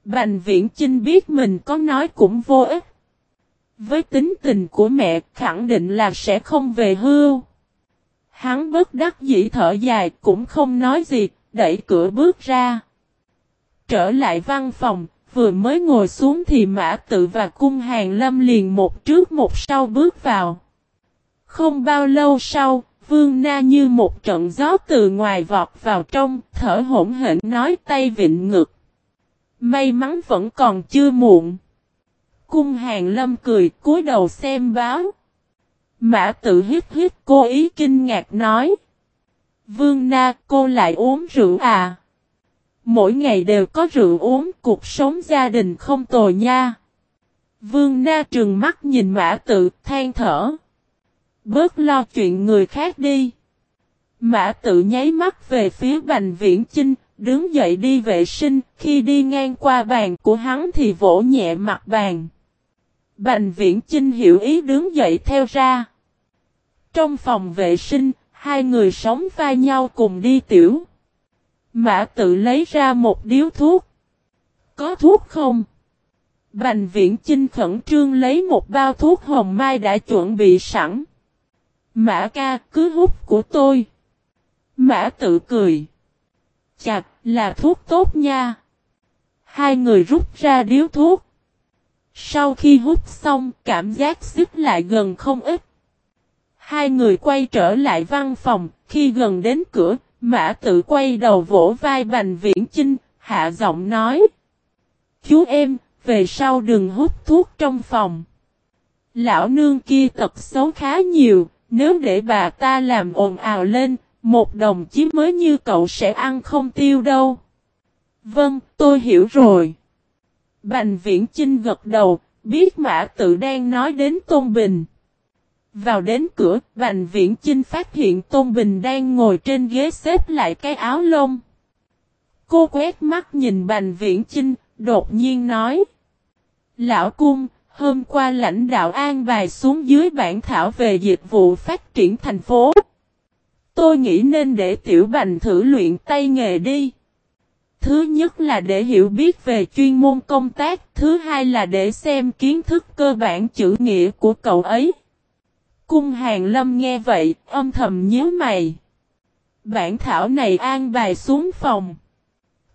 Bành viễn Chinh biết mình có nói cũng vô ích. Với tính tình của mẹ khẳng định là sẽ không về hưu. Hắn bất đắc dĩ thở dài cũng không nói gì, đẩy cửa bước ra. Trở lại văn phòng, vừa mới ngồi xuống thì mã tự và cung hàng lâm liền một trước một sau bước vào. Không bao lâu sau, vương na như một trận gió từ ngoài vọt vào trong, thở hổn hển nói tay vịnh ngực. May mắn vẫn còn chưa muộn. Cung hàng lâm cười cúi đầu xem báo. Mã tự hít hít cố ý kinh ngạc nói. Vương na cô lại uống rượu à? Mỗi ngày đều có rượu uống cuộc sống gia đình không tồi nha. Vương na trừng mắt nhìn mã tự than thở. Bớt lo chuyện người khác đi. Mã tự nháy mắt về phía Bành Viễn Chinh, đứng dậy đi vệ sinh, khi đi ngang qua bàn của hắn thì vỗ nhẹ mặt bàn. Bành Viễn Chinh hiểu ý đứng dậy theo ra. Trong phòng vệ sinh, hai người sống vai nhau cùng đi tiểu. Mã tự lấy ra một điếu thuốc. Có thuốc không? Bành viễn Chinh khẩn trương lấy một bao thuốc hồng mai đã chuẩn bị sẵn. Mã ca, cứ hút của tôi. Mã tự cười. Chặt là thuốc tốt nha. Hai người rút ra điếu thuốc. Sau khi hút xong, cảm giác xích lại gần không ít. Hai người quay trở lại văn phòng, khi gần đến cửa, Mã tự quay đầu vỗ vai Bành Viễn Chinh, hạ giọng nói. Chú em, về sau đừng hút thuốc trong phòng. Lão nương kia tật xấu khá nhiều, nếu để bà ta làm ồn ào lên, một đồng chí mới như cậu sẽ ăn không tiêu đâu. Vâng, tôi hiểu rồi. Bành viễn Chinh gật đầu, biết mã tự đang nói đến Tôn Bình. Vào đến cửa, Bành Viễn Chinh phát hiện Tôn Bình đang ngồi trên ghế xếp lại cái áo lông. Cô quét mắt nhìn Bành Viễn Chinh, đột nhiên nói. Lão Cung, hôm qua lãnh đạo an bài xuống dưới bản thảo về dịch vụ phát triển thành phố. Tôi nghĩ nên để Tiểu Bành thử luyện tay nghề đi. Thứ nhất là để hiểu biết về chuyên môn công tác, thứ hai là để xem kiến thức cơ bản chữ nghĩa của cậu ấy. Cung hàng lâm nghe vậy, âm thầm nhớ mày. Bản thảo này an bài xuống phòng.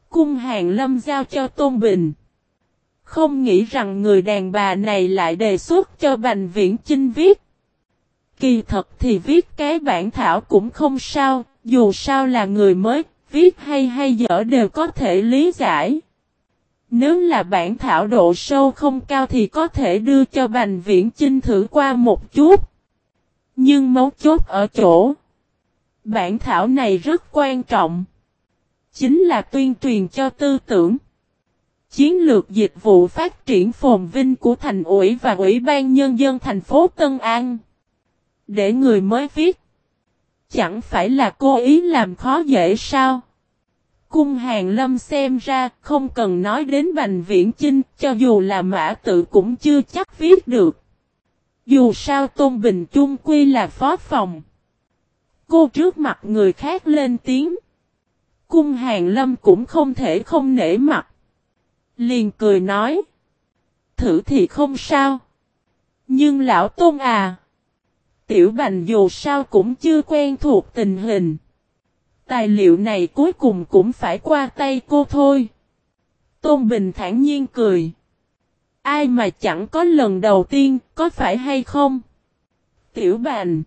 Cung hàng lâm giao cho Tôn Bình. Không nghĩ rằng người đàn bà này lại đề xuất cho Bành Viễn Chinh viết. Kỳ thật thì viết cái bản thảo cũng không sao, dù sao là người mới, viết hay hay dở đều có thể lý giải. Nếu là bản thảo độ sâu không cao thì có thể đưa cho Bành Viễn Chinh thử qua một chút. Nhưng mấu chốt ở chỗ. Bản thảo này rất quan trọng. Chính là tuyên truyền cho tư tưởng. Chiến lược dịch vụ phát triển phồn vinh của thành ủy và ủy ban nhân dân thành phố Tân An. Để người mới viết. Chẳng phải là cố ý làm khó dễ sao? Cung hàng lâm xem ra không cần nói đến Bành Viễn Chinh, cho dù là mã tự cũng chưa chắc viết được. Dù sao Tôn Bình Trung Quy là phó phòng. Cô trước mặt người khác lên tiếng. Cung hàng lâm cũng không thể không nể mặt. Liền cười nói. Thử thì không sao. Nhưng lão Tôn à. Tiểu Bành dù sao cũng chưa quen thuộc tình hình. Tài liệu này cuối cùng cũng phải qua tay cô thôi. Tôn Bình thản nhiên cười. Ai mà chẳng có lần đầu tiên, có phải hay không? Tiểu Bành.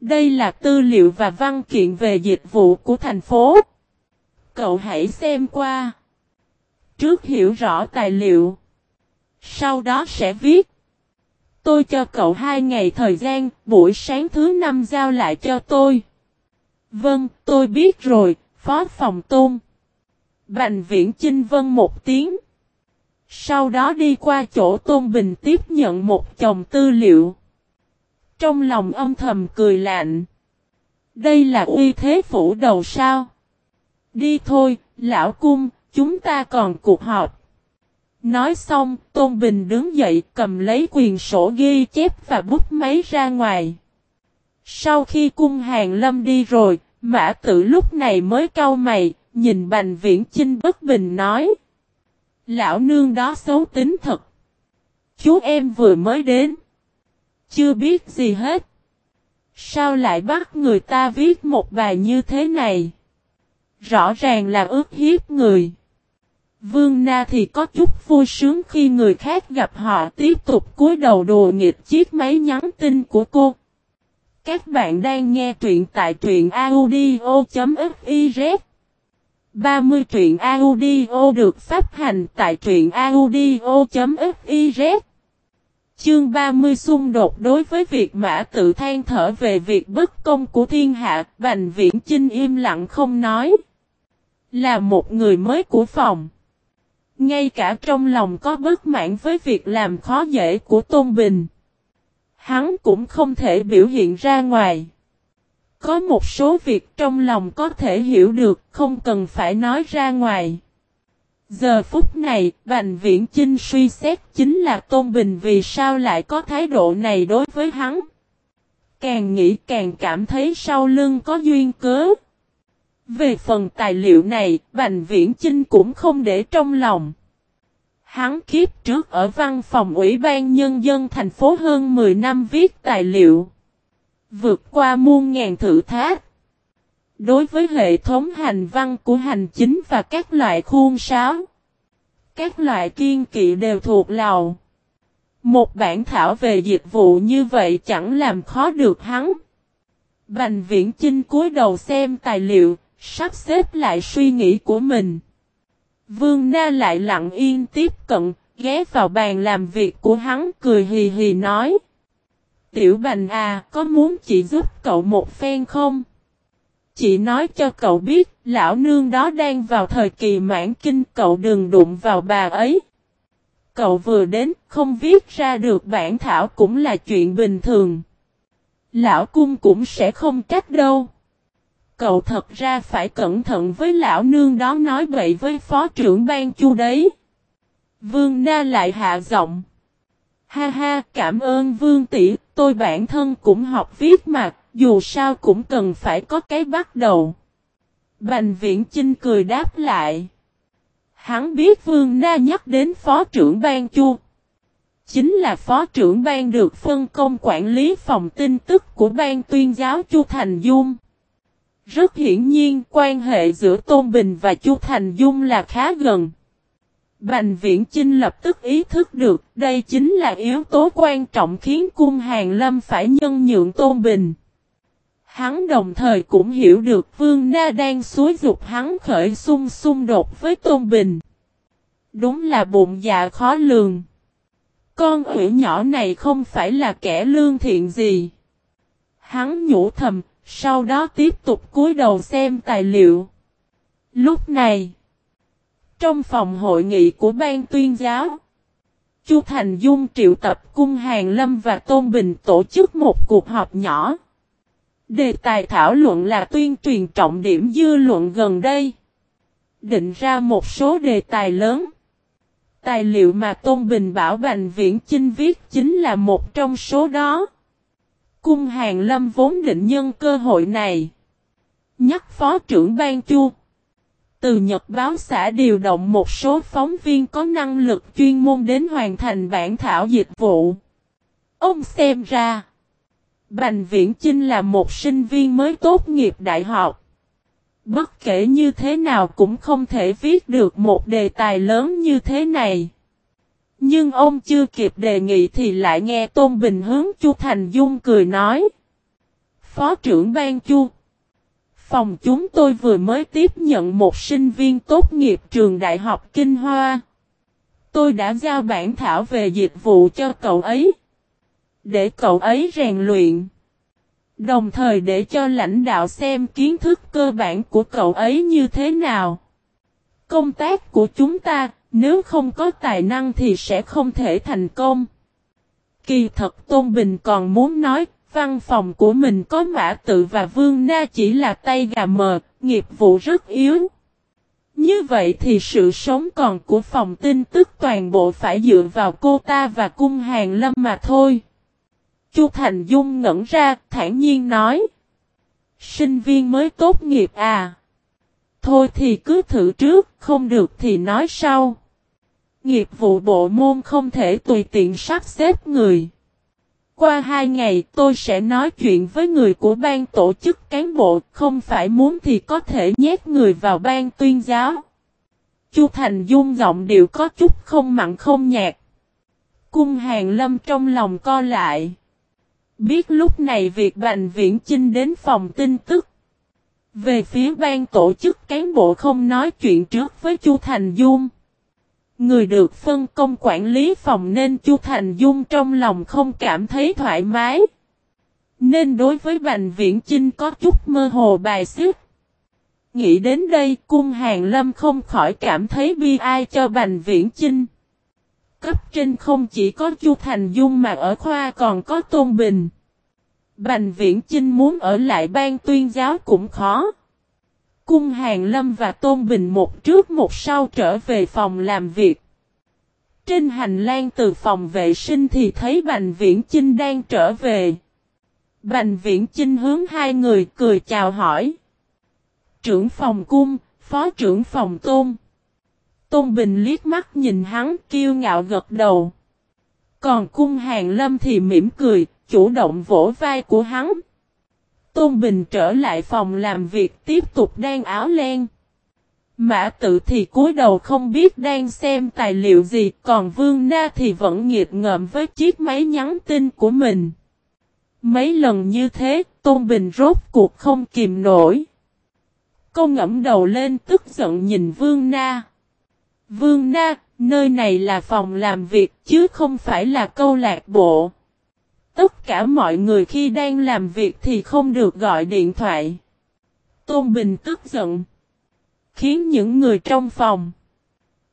Đây là tư liệu và văn kiện về dịch vụ của thành phố. Cậu hãy xem qua. Trước hiểu rõ tài liệu. Sau đó sẽ viết. Tôi cho cậu hai ngày thời gian, buổi sáng thứ năm giao lại cho tôi. Vâng, tôi biết rồi, phó phòng tôn. Bành viễn Chinh vân một tiếng. Sau đó đi qua chỗ Tôn Bình tiếp nhận một chồng tư liệu. Trong lòng âm thầm cười lạnh. Đây là uy thế phủ đầu sao? Đi thôi, lão cung, chúng ta còn cuộc họp. Nói xong, Tôn Bình đứng dậy cầm lấy quyền sổ ghi chép và bút máy ra ngoài. Sau khi cung hàng lâm đi rồi, mã tử lúc này mới cau mày, nhìn bành viễn chinh bất bình nói. Lão nương đó xấu tính thật. Chú em vừa mới đến. Chưa biết gì hết. Sao lại bắt người ta viết một bài như thế này? Rõ ràng là ước hiếp người. Vương Na thì có chút vui sướng khi người khác gặp họ tiếp tục cúi đầu đùa nghịch chiếc máy nhắn tin của cô. Các bạn đang nghe truyện tại truyện audio.fif 30 truyện audio được phát hành tại truyện audio.fiz Chương 30 xung đột đối với việc mã tự than thở về việc bất công của thiên hạ, Bành Viễn Chinh im lặng không nói. Là một người mới của phòng. Ngay cả trong lòng có bất mãn với việc làm khó dễ của Tôn Bình. Hắn cũng không thể biểu hiện ra ngoài. Có một số việc trong lòng có thể hiểu được, không cần phải nói ra ngoài. Giờ phút này, Bành Viễn Chinh suy xét chính là Tôn Bình vì sao lại có thái độ này đối với hắn. Càng nghĩ càng cảm thấy sau lưng có duyên cớ. Về phần tài liệu này, Bành Viễn Chinh cũng không để trong lòng. Hắn kiếp trước ở văn phòng Ủy ban Nhân dân thành phố hơn 10 năm viết tài liệu. Vượt qua muôn ngàn thử thách. Đối với hệ thống hành văn của hành chính và các loại khuôn sáo, các loại kiên kỵ đều thuộc lầu. Một bản thảo về dịch vụ như vậy chẳng làm khó được hắn. Bành viễn Trinh cúi đầu xem tài liệu, sắp xếp lại suy nghĩ của mình. Vương Na lại lặng yên tiếp cận, ghé vào bàn làm việc của hắn cười hì hì nói. Tiểu Bành à, có muốn chị giúp cậu một phen không? Chị nói cho cậu biết, lão nương đó đang vào thời kỳ mãn kinh, cậu đừng đụng vào bà ấy. Cậu vừa đến, không viết ra được bản thảo cũng là chuyện bình thường. Lão cung cũng sẽ không trách đâu. Cậu thật ra phải cẩn thận với lão nương đó nói bậy với phó trưởng ban chu đấy. Vương Na lại hạ giọng. Ha ha, cảm ơn Vương tỷ, tôi bản thân cũng học viết mà, dù sao cũng cần phải có cái bắt đầu. Bành viễn Chinh cười đáp lại. Hắn biết Vương Na nhắc đến phó trưởng ban chu. Chính là phó trưởng ban được phân công quản lý phòng tin tức của ban tuyên giáo Chu Thành Dung. Rất hiển nhiên quan hệ giữa Tôn Bình và Chu Thành Dung là khá gần. Bành viễn Chinh lập tức ý thức được đây chính là yếu tố quan trọng khiến cung hàng lâm phải nhân nhượng Tôn Bình. Hắn đồng thời cũng hiểu được Vương Na đang xúi dục hắn khởi xung xung đột với Tôn Bình. Đúng là bụng dạ khó lường. Con ủy nhỏ này không phải là kẻ lương thiện gì. Hắn nhủ thầm, sau đó tiếp tục cúi đầu xem tài liệu. Lúc này, trong phòng hội nghị của ban tuyên giáo, Chu Thành Dung triệu tập cung Hàng Lâm và Tôn Bình tổ chức một cuộc họp nhỏ. Đề tài thảo luận là tuyên truyền trọng điểm dư luận gần đây. Định ra một số đề tài lớn. Tài liệu mà Tôn Bình bảo Bành Viễn Chinh viết chính là một trong số đó. Cung Hàng Lâm vốn định nhân cơ hội này. Nhắc Phó trưởng Ban Chu. Từ Nhật báo xã điều động một số phóng viên có năng lực chuyên môn đến hoàn thành bản thảo dịch vụ. Ông xem ra. Bành Viễn Chinh là một sinh viên mới tốt nghiệp đại học. Bất kể như thế nào cũng không thể viết được một đề tài lớn như thế này. Nhưng ông chưa kịp đề nghị thì lại nghe Tôn Bình hướng Chu Thành Dung cười nói. Phó trưởng ban Chu. Phòng chúng tôi vừa mới tiếp nhận một sinh viên tốt nghiệp trường Đại học Kinh Hoa. Tôi đã giao bản thảo về dịch vụ cho cậu ấy. Để cậu ấy rèn luyện. Đồng thời để cho lãnh đạo xem kiến thức cơ bản của cậu ấy như thế nào. Công tác của chúng ta, nếu không có tài năng thì sẽ không thể thành công. Kỳ thật Tôn Bình còn muốn nói, văn phòng của mình có mã tự và vương na chỉ là tay gà mờ, nghiệp vụ rất yếu. Như vậy thì sự sống còn của phòng tin tức toàn bộ phải dựa vào cô ta và cung hàng lâm mà thôi. Chu Thành Dung ngẩn ra, thản nhiên nói. Sinh viên mới tốt nghiệp à? Thôi thì cứ thử trước, không được thì nói sau. Nghiệp vụ bộ môn không thể tùy tiện sắp xếp người. Qua hai ngày tôi sẽ nói chuyện với người của ban tổ chức cán bộ, không phải muốn thì có thể nhét người vào ban tuyên giáo. Chu Thành Dung giọng điệu có chút không mặn không nhạt. Cung hàng lâm trong lòng co lại. Biết lúc này việc Bành Viễn Chinh đến phòng tin tức. Về phía ban tổ chức cán bộ không nói chuyện trước với Chu Thành Dung. Người được phân công quản lý phòng nên Chu Thành Dung trong lòng không cảm thấy thoải mái. Nên đối với Bành Viễn Chinh có chút mơ hồ bài xước. Nghĩ đến đây, cung hàng lâm không khỏi cảm thấy bi ai cho Bành Viễn Chinh. Cấp trên không chỉ có Chu Thành Dung mà ở khoa còn có Tôn Bình. Bành Viễn Chinh muốn ở lại ban tuyên giáo cũng khó. Cung Hàng Lâm và Tôn Bình một trước một sau trở về phòng làm việc. Trên hành lang từ phòng vệ sinh thì thấy Bành Viễn Chinh đang trở về. Bành Viễn Chinh hướng hai người cười chào hỏi. Trưởng phòng cung, phó trưởng phòng Tôn. Tôn Bình liếc mắt nhìn hắn kiêu ngạo gật đầu. Còn cung hàng lâm thì mỉm cười, chủ động vỗ vai của hắn. Tôn Bình trở lại phòng làm việc tiếp tục đang áo len. Mã tự thì cúi đầu không biết đang xem tài liệu gì, còn Vương Na thì vẫn nghiệt ngợm với chiếc máy nhắn tin của mình. Mấy lần như thế, Tôn Bình rốt cuộc không kìm nổi. Cô ngẫm đầu lên tức giận nhìn Vương Na. Vương Na, nơi này là phòng làm việc chứ không phải là câu lạc bộ. Tất cả mọi người khi đang làm việc thì không được gọi điện thoại. Tôn Bình tức giận. Khiến những người trong phòng.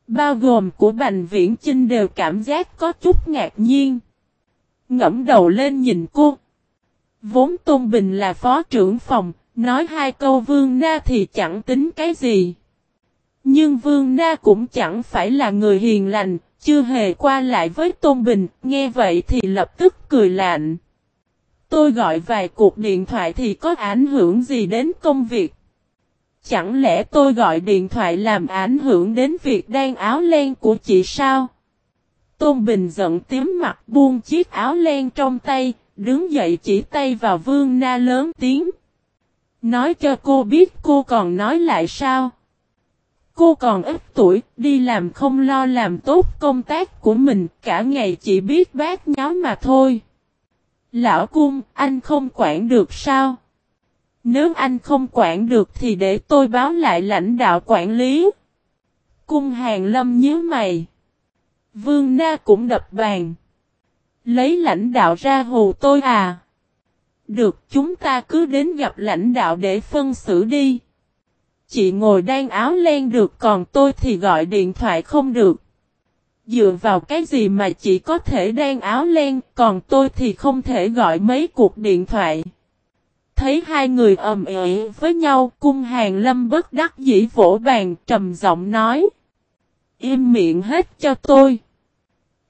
Bao gồm của Bành Viễn Chinh đều cảm giác có chút ngạc nhiên. Ngẫm đầu lên nhìn cô. Vốn Tôn Bình là phó trưởng phòng, nói hai câu Vương Na thì chẳng tính cái gì. Nhưng Vương Na cũng chẳng phải là người hiền lành, chưa hề qua lại với Tôn Bình, nghe vậy thì lập tức cười lạnh. Tôi gọi vài cuộc điện thoại thì có ảnh hưởng gì đến công việc? Chẳng lẽ tôi gọi điện thoại làm ảnh hưởng đến việc đan áo len của chị sao? Tôn Bình giận tím mặt buông chiếc áo len trong tay, đứng dậy chỉ tay vào Vương Na lớn tiếng. Nói cho cô biết cô còn nói lại sao? Cô còn ít tuổi, đi làm không lo làm tốt công tác của mình, cả ngày chỉ biết bát nháo mà thôi. Lão cung, anh không quản được sao? Nếu anh không quản được thì để tôi báo lại lãnh đạo quản lý. Cung hàng lâm nhớ mày. Vương Na cũng đập bàn. Lấy lãnh đạo ra hù tôi à? Được chúng ta cứ đến gặp lãnh đạo để phân xử đi. Chị ngồi đang áo len được, còn tôi thì gọi điện thoại không được. Dựa vào cái gì mà chị có thể đang áo len, còn tôi thì không thể gọi mấy cuộc điện thoại. Thấy hai người ầm ĩ với nhau, cung hàng lâm bất đắc dĩ vỗ bàn, trầm giọng nói. Im miệng hết cho tôi.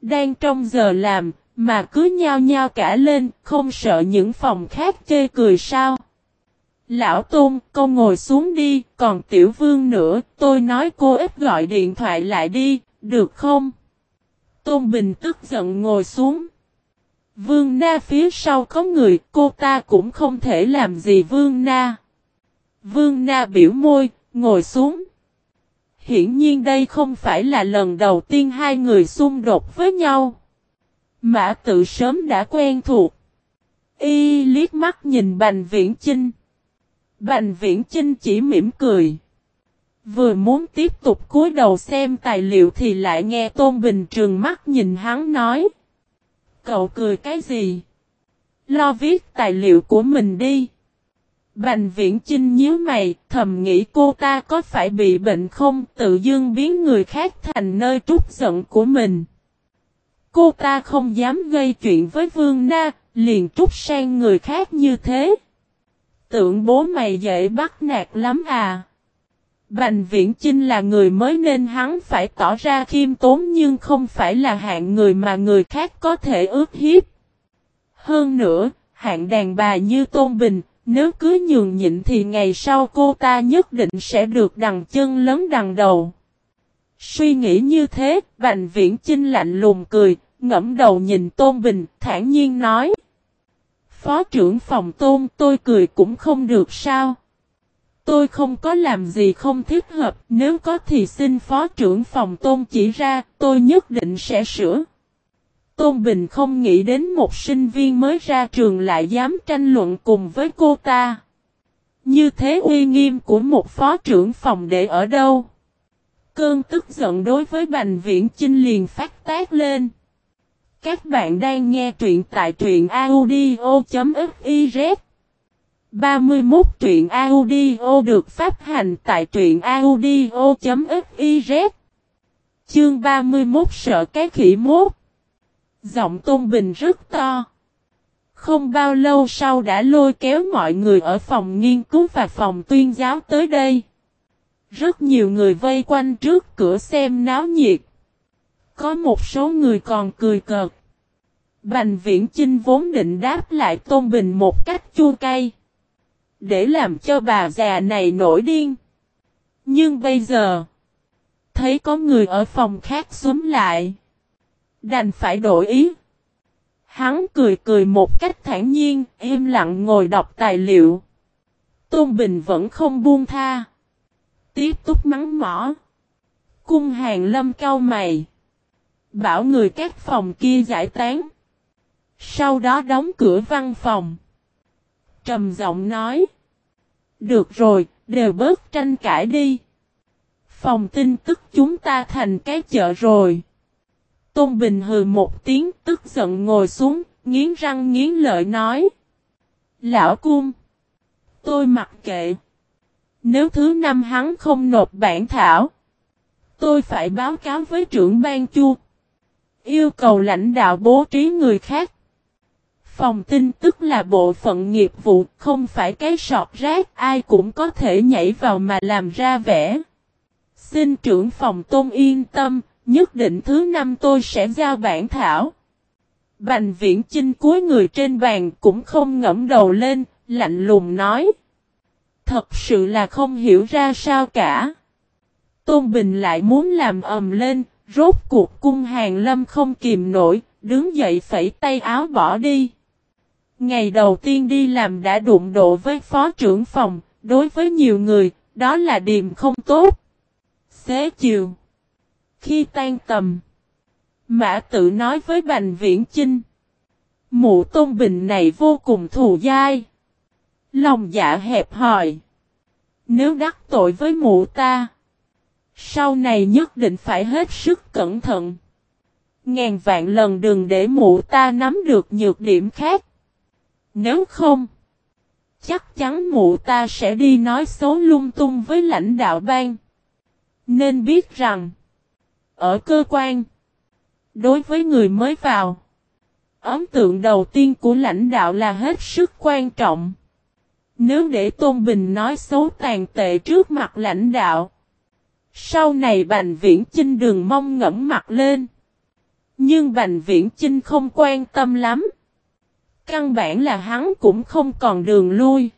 Đang trong giờ làm, mà cứ nhao nhao cả lên, không sợ những phòng khác chê cười sao. Lão Tôn, cô ngồi xuống đi, còn Tiểu Vương nữa, tôi nói cô ít gọi điện thoại lại đi, được không? Tôn Bình tức giận ngồi xuống. Vương Na phía sau có người, cô ta cũng không thể làm gì Vương Na. Vương Na biểu môi, ngồi xuống. Hiển nhiên đây không phải là lần đầu tiên hai người xung đột với nhau. Mã tự sớm đã quen thuộc. Y liếc mắt nhìn Bành Viễn Chinh. Bành Viễn Chinh chỉ mỉm cười. Vừa muốn tiếp tục cúi đầu xem tài liệu thì lại nghe Tôn Bình Trường mắt nhìn hắn nói. Cậu cười cái gì? Lo viết tài liệu của mình đi. Bành viễn Trinh nhíu mày, thầm nghĩ cô ta có phải bị bệnh không, tự dưng biến người khác thành nơi trút giận của mình. Cô ta không dám gây chuyện với Vương Na, liền trút sang người khác như thế. Tưởng bố mày dễ bắt nạt lắm à. Bành viễn Trinh là người mới nên hắn phải tỏ ra khiêm tốn nhưng không phải là hạng người mà người khác có thể ước hiếp. Hơn nữa, hạng đàn bà như Tôn Bình, nếu cứ nhường nhịn thì ngày sau cô ta nhất định sẽ được đằng chân lớn đằng đầu. Suy nghĩ như thế, Bành Viễn Chinh lạnh lùng cười, ngẫm đầu nhìn Tôn Bình, thản nhiên nói. Phó trưởng phòng Tôn tôi cười cũng không được sao. Tôi không có làm gì không thích hợp, nếu có thì xin phó trưởng phòng Tôn chỉ ra, tôi nhất định sẽ sửa. Tôn Bình không nghĩ đến một sinh viên mới ra trường lại dám tranh luận cùng với cô ta. Như thế uy nghiêm của một phó trưởng phòng để ở đâu? Cơn tức giận đối với Bành Viễn Chinh liền phát tác lên. Các bạn đang nghe truyện tại truyện audio.fiz 31 truyện audio được phát hành tại truyện audio.fiz Chương 31 sợ cái khỉ mốt Giọng Tôn Bình rất to. Không bao lâu sau đã lôi kéo mọi người ở phòng nghiên cứu và phòng tuyên giáo tới đây. Rất nhiều người vây quanh trước cửa xem náo nhiệt. Có một số người còn cười cợt. Bành viễn Chinh vốn định đáp lại Tôn Bình một cách chua cay. Để làm cho bà già này nổi điên. Nhưng bây giờ, thấy có người ở phòng khác xuống lại. Đành phải đổi ý. Hắn cười cười một cách thản nhiên, im lặng ngồi đọc tài liệu. Tôn Bình vẫn không buông tha. Tiếp tục mắng mỏ. Cung hàng lâm cao mày. Bảo người các phòng kia giải tán. Sau đó đóng cửa văn phòng. Trầm giọng nói. Được rồi, đều bớt tranh cãi đi. Phòng tin tức chúng ta thành cái chợ rồi. Tôn Bình hừ một tiếng tức giận ngồi xuống, nghiến răng nghiến lợi nói. Lão cung. Tôi mặc kệ. Nếu thứ năm hắn không nộp bản thảo. Tôi phải báo cáo với trưởng ban chu. Yêu cầu lãnh đạo bố trí người khác. Phòng tin tức là bộ phận nghiệp vụ, không phải cái sọt rác ai cũng có thể nhảy vào mà làm ra vẻ. Xin trưởng phòng tôn yên tâm, Nhất định thứ năm tôi sẽ giao bản thảo. Bành viễn chinh cuối người trên bàn cũng không ngẫm đầu lên, lạnh lùng nói. Thật sự là không hiểu ra sao cả. Tôn Bình lại muốn làm ầm lên, rốt cuộc cung hàng lâm không kìm nổi, đứng dậy phẩy tay áo bỏ đi. Ngày đầu tiên đi làm đã đụng độ với phó trưởng phòng, đối với nhiều người, đó là điểm không tốt. Xế chiều. Khi tan tầm, Mã tự nói với Bành Viễn Chinh. Mụ tôn bình này vô cùng thù dai. Lòng dạ hẹp hòi. Nếu đắc tội với mụ ta, sau này nhất định phải hết sức cẩn thận. Ngàn vạn lần đừng để mụ ta nắm được nhược điểm khác. Nếu không, chắc chắn mụ ta sẽ đi nói xấu lung tung với lãnh đạo bang. Nên biết rằng, ở cơ quan, đối với người mới vào, ấn tượng đầu tiên của lãnh đạo là hết sức quan trọng. Nếu để Tôn Bình nói xấu tàn tệ trước mặt lãnh đạo, sau này Bành Viễn Chinh đừng mong ngẫm mặt lên. Nhưng Bành Viễn Chinh không quan tâm lắm. Căn bản là hắn cũng không còn đường lui.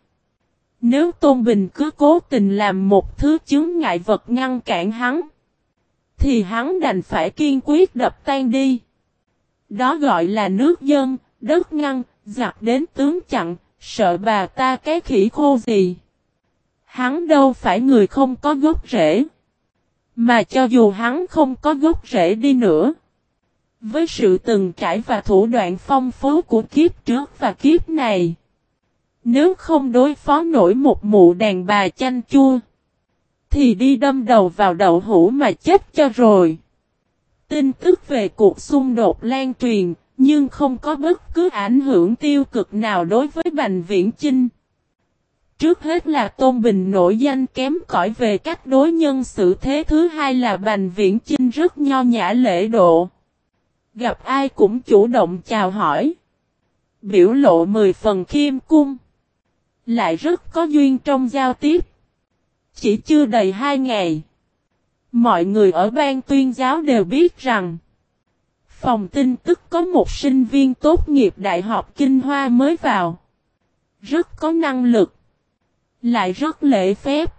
Nếu Tôn Bình cứ cố tình làm một thứ chứng ngại vật ngăn cản hắn, thì hắn đành phải kiên quyết đập tan đi. Đó gọi là nước dân, đất ngăn, giặc đến tướng chặn, sợ bà ta cái khỉ khô gì. Hắn đâu phải người không có gốc rễ. Mà cho dù hắn không có gốc rễ đi nữa. Với sự từng trải và thủ đoạn phong phú của kiếp trước và kiếp này. Nếu không đối phó nổi một mụ đàn bà chanh chua. Thì đi đâm đầu vào đậu hũ mà chết cho rồi. Tin tức về cuộc xung đột lan truyền, nhưng không có bất cứ ảnh hưởng tiêu cực nào đối với Bành Viễn Chinh. Trước hết là Tôn Bình nổi danh kém cỏi về cách đối nhân xử thế, thứ hai là Bành Viễn Chinh rất nho nhã lễ độ. Gặp ai cũng chủ động chào hỏi. Biểu lộ mười phần khiêm cung. Lại rất có duyên trong giao tiếp. Chỉ chưa đầy hai ngày. Mọi người ở ban tuyên giáo đều biết rằng. Phòng tin tức có một sinh viên tốt nghiệp Đại học Kinh Hoa mới vào. Rất có năng lực. Lại rất lễ phép.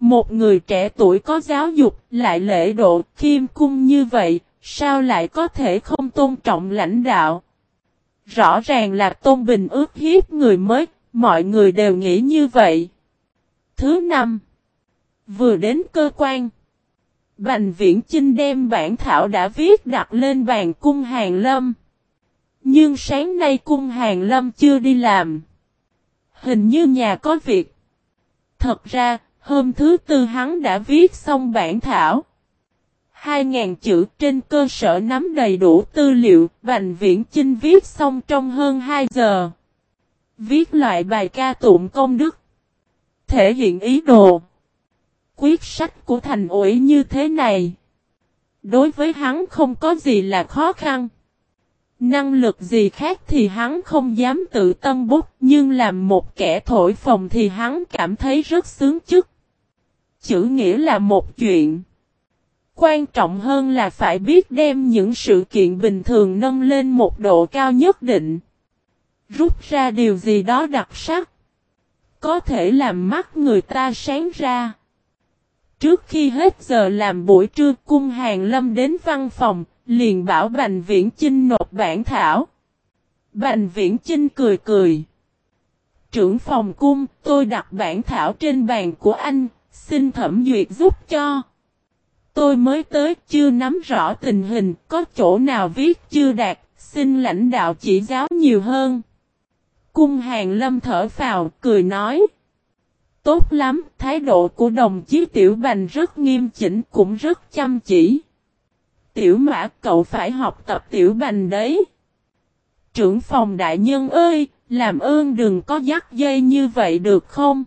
Một người trẻ tuổi có giáo dục lại lễ độ khiêm cung như vậy, sao lại có thể không tôn trọng lãnh đạo? Rõ ràng là Tôn Bình ước hiếp người mới, mọi người đều nghĩ như vậy. Thứ năm, vừa đến cơ quan. Bành viễn Chinh đem bản thảo đã viết đặt lên bàn cung hàng lâm. Nhưng sáng nay cung hàng lâm chưa đi làm. Hình như nhà có việc. Thật ra, hôm thứ tư hắn đã viết xong bản thảo. Hai ngàn chữ trên cơ sở nắm đầy đủ tư liệu, Bành Viễn Chinh viết xong trong hơn 2 giờ. Viết loại bài ca tụng công đức. Thể hiện ý đồ. Quyết sách của thành ủi như thế này. Đối với hắn không có gì là khó khăn. Năng lực gì khác thì hắn không dám tự tân bút, nhưng làm một kẻ thổi phồng thì hắn cảm thấy rất sướng chức. Chữ nghĩa là một chuyện. Quan trọng hơn là phải biết đem những sự kiện bình thường nâng lên một độ cao nhất định. Rút ra điều gì đó đặc sắc. Có thể làm mắt người ta sáng ra. Trước khi hết giờ làm buổi trưa cung hàng lâm đến văn phòng, liền bảo Bành Viễn Chinh nộp bản thảo. Bành Viễn Chinh cười cười. Trưởng phòng cung, tôi đặt bản thảo trên bàn của anh, xin thẩm duyệt giúp cho. Tôi mới tới chưa nắm rõ tình hình, có chỗ nào viết chưa đạt, xin lãnh đạo chỉ giáo nhiều hơn. Cung hàng lâm thở phào, cười nói. Tốt lắm, thái độ của đồng chí Tiểu Bành rất nghiêm chỉnh cũng rất chăm chỉ. Tiểu Mã cậu phải học tập Tiểu Bành đấy. Trưởng phòng đại nhân ơi, làm ơn đừng có dắt dây như vậy được không?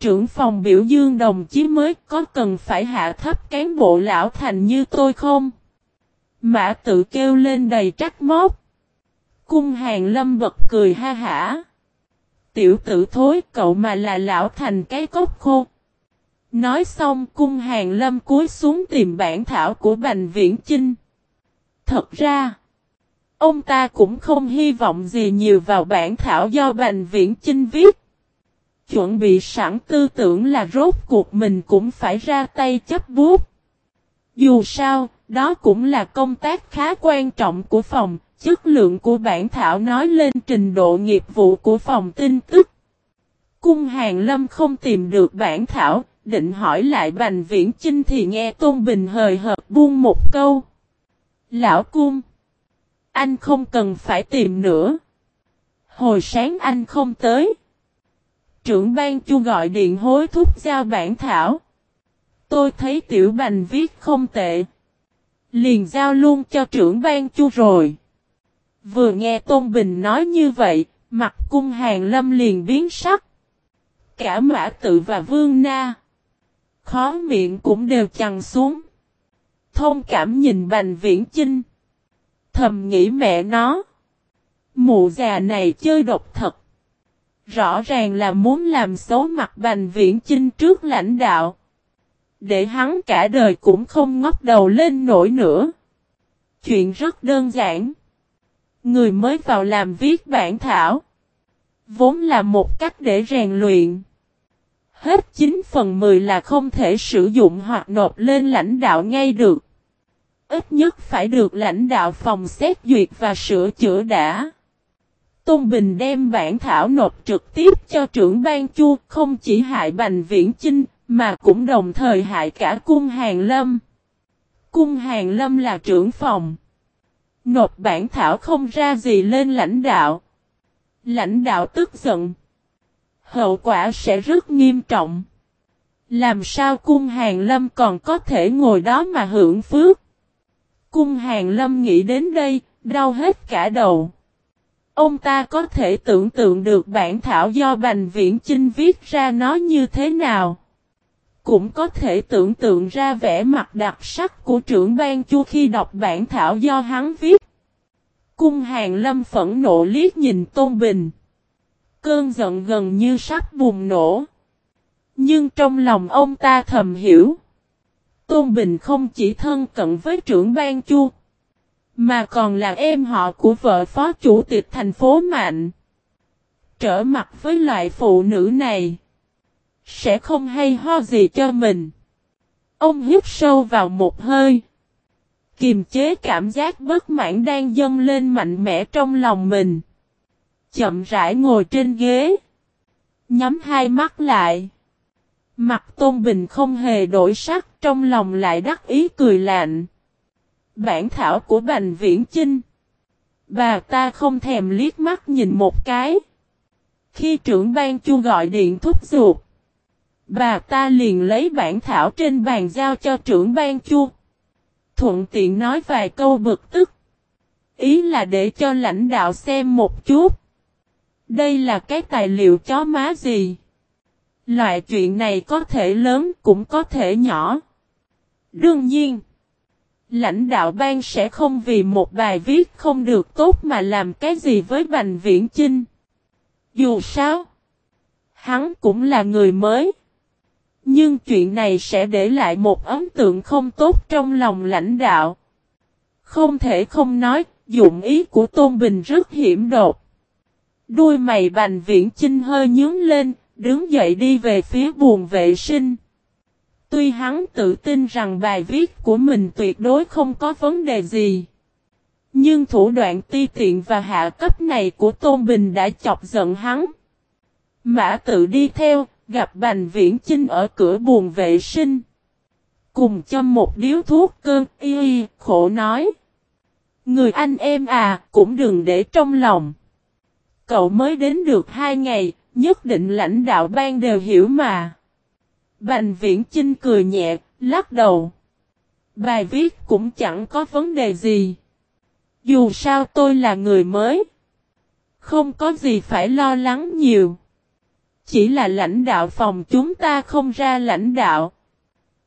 Trưởng phòng biểu dương đồng chí mới có cần phải hạ thấp cán bộ lão thành như tôi không? Mã tự kêu lên đầy trách móc. Cung hàng lâm bật cười ha hả. Tiểu tử thối cậu mà là lão thành cái cốc khô. Nói xong cung hàng lâm cúi xuống tìm bản thảo của Bành Viễn Chinh. Thật ra, ông ta cũng không hy vọng gì nhiều vào bản thảo do Bành Viễn Chinh viết. Chuẩn bị sẵn tư tưởng là rốt cuộc mình cũng phải ra tay chấp bút. Dù sao, đó cũng là công tác khá quan trọng của phòng, chất lượng của bản thảo nói lên trình độ nghiệp vụ của phòng tin tức. Cung Hàng Lâm không tìm được bản thảo, định hỏi lại Bành Viễn Chinh thì nghe Tôn Bình hời hợt buông một câu. Lão Cung! Anh không cần phải tìm nữa. Hồi sáng anh không tới. Trưởng ban chu gọi điện hối thúc giao bản thảo. Tôi thấy Tiểu Bành viết không tệ. Liền giao luôn cho trưởng ban chu rồi. Vừa nghe Tôn Bình nói như vậy, mặt cung hàng lâm liền biến sắc. Cả mã tự và vương na. Khó miệng cũng đều chằn xuống. Thông cảm nhìn bành viễn chinh. Thầm nghĩ mẹ nó. Mụ già này chơi độc thật. Rõ ràng là muốn làm xấu mặt bành viễn chinh trước lãnh đạo. Để hắn cả đời cũng không ngóc đầu lên nổi nữa. Chuyện rất đơn giản. Người mới vào làm viết bản thảo. Vốn là một cách để rèn luyện. Hết 9 phần 10 là không thể sử dụng hoặc nộp lên lãnh đạo ngay được. ít nhất phải được lãnh đạo phòng xét duyệt và sửa chữa đã. Tôn Bình đem bản thảo nộp trực tiếp cho trưởng ban chu, không chỉ hại Bành Viễn Chinh, mà cũng đồng thời hại cả cung hàng lâm. Cung hàng lâm là trưởng phòng. Nộp bản thảo không ra gì lên lãnh đạo. Lãnh đạo tức giận. Hậu quả sẽ rất nghiêm trọng. Làm sao cung hàng lâm còn có thể ngồi đó mà hưởng phước? Cung hàng lâm nghĩ đến đây, đau hết cả đầu. Ông ta có thể tưởng tượng được bản thảo do Bành Viễn Chinh viết ra nó như thế nào. Cũng có thể tưởng tượng ra vẻ mặt đặc sắc của trưởng ban chu khi đọc bản thảo do hắn viết. Cung hàng lâm phẫn nộ liếc nhìn Tôn Bình. Cơn giận gần như sắp bùng nổ. Nhưng trong lòng ông ta thầm hiểu. Tôn Bình không chỉ thân cận với trưởng ban chu. Mà còn là em họ của vợ phó chủ tịch thành phố Mạnh. Trở mặt với loại phụ nữ này. Sẽ không hay ho gì cho mình. Ông hít sâu vào một hơi. Kiềm chế cảm giác bất mãn đang dâng lên mạnh mẽ trong lòng mình. Chậm rãi ngồi trên ghế. Nhắm hai mắt lại. Mặt Tôn Bình không hề đổi sắc, trong lòng lại đắc ý cười lạnh. Bản thảo của Bành Viễn Chinh. Bà ta không thèm liếc mắt nhìn một cái. Khi trưởng ban chu gọi điện thúc giục. Bà ta liền lấy bản thảo trên bàn giao cho trưởng ban chu. Thuận tiện nói vài câu bực tức. Ý là để cho lãnh đạo xem một chút. Đây là cái tài liệu chó má gì? Loại chuyện này có thể lớn cũng có thể nhỏ. Đương nhiên, lãnh đạo ban sẽ không vì một bài viết không được tốt mà làm cái gì với Bành Viễn Chinh. Dù sao, hắn cũng là người mới. Nhưng chuyện này sẽ để lại một ấn tượng không tốt trong lòng lãnh đạo. Không thể không nói, dụng ý của Tôn Bình rất hiểm đột. Đuôi mày bành viễn chinh hơi nhướng lên, đứng dậy đi về phía buồn vệ sinh. Tuy hắn tự tin rằng bài viết của mình tuyệt đối không có vấn đề gì. Nhưng thủ đoạn ti tiện và hạ cấp này của Tôn Bình đã chọc giận hắn. Mã tự đi theo, gặp Bành Viễn Chinh ở cửa buồn vệ sinh. Cùng châm một điếu thuốc cơn y y, khổ nói. Người anh em à, cũng đừng để trong lòng. Cậu mới đến được hai ngày, nhất định lãnh đạo ban đều hiểu mà. Bành Viễn Chinh cười nhẹ, lắc đầu. Bài viết cũng chẳng có vấn đề gì. Dù sao tôi là người mới. Không có gì phải lo lắng nhiều. Chỉ là lãnh đạo phòng chúng ta không ra lãnh đạo.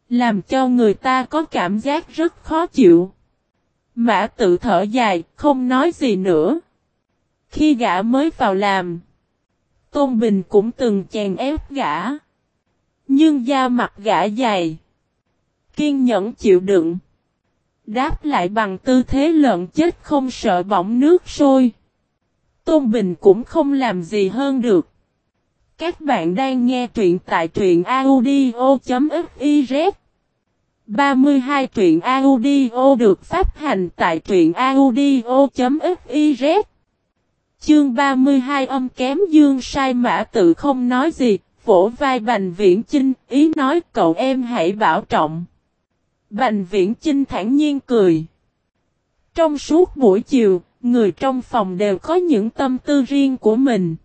Làm cho người ta có cảm giác rất khó chịu. Mã tự thở dài, không nói gì nữa. Khi gã mới vào làm, Tôn Bình cũng từng chèn ép gã. Nhưng da mặt gã dày. Kiên nhẫn chịu đựng. Đáp lại bằng tư thế lợn chết không sợ bỏng nước sôi. Tôn Bình cũng không làm gì hơn được. Các bạn đang nghe truyện tại truyện audio.fiz 32 truyện audio được phát hành tại truyện audio.fiz Chương 32 âm kém dương sai mã tự không nói gì, vỗ vai Bành Viễn Chinh, ý nói cậu em hãy bảo trọng. Bành Viễn Chinh thản nhiên cười. Trong suốt buổi chiều, người trong phòng đều có những tâm tư riêng của mình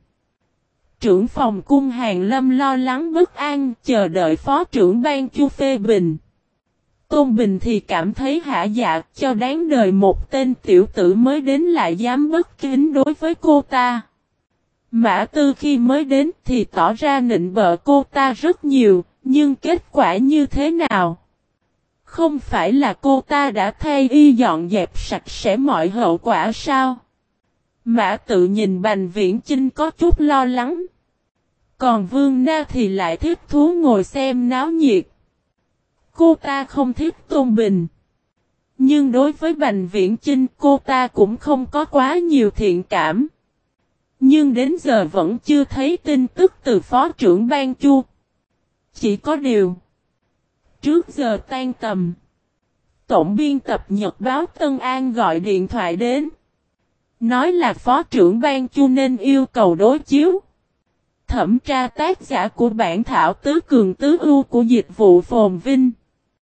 trưởng phòng cung hàng lâm lo lắng bất an, chờ đợi phó trưởng ban chu phê bình. Tôn Bình thì cảm thấy hạ dạ cho đáng đời một tên tiểu tử mới đến lại dám bất kính đối với cô ta. Mã Tư khi mới đến thì tỏ ra nịnh bợ cô ta rất nhiều, nhưng kết quả như thế nào? Không phải là cô ta đã thay y dọn dẹp sạch sẽ mọi hậu quả sao? Mã tự nhìn Bành Viễn Chinh có chút lo lắng. Còn Vương Na thì lại thích thú ngồi xem náo nhiệt. Cô ta không thích Tôn Bình. Nhưng đối với Bành Viễn Chinh, cô ta cũng không có quá nhiều thiện cảm. Nhưng đến giờ vẫn chưa thấy tin tức từ Phó trưởng Ban Chu. Chỉ có điều. Trước giờ tan tầm. tổng biên tập Nhật báo Tân An gọi điện thoại đến. Nói là phó trưởng ban chu nên yêu cầu đối chiếu. Thẩm tra tác giả của bản thảo tứ cường tứ ưu của dịch vụ Phồn Vinh.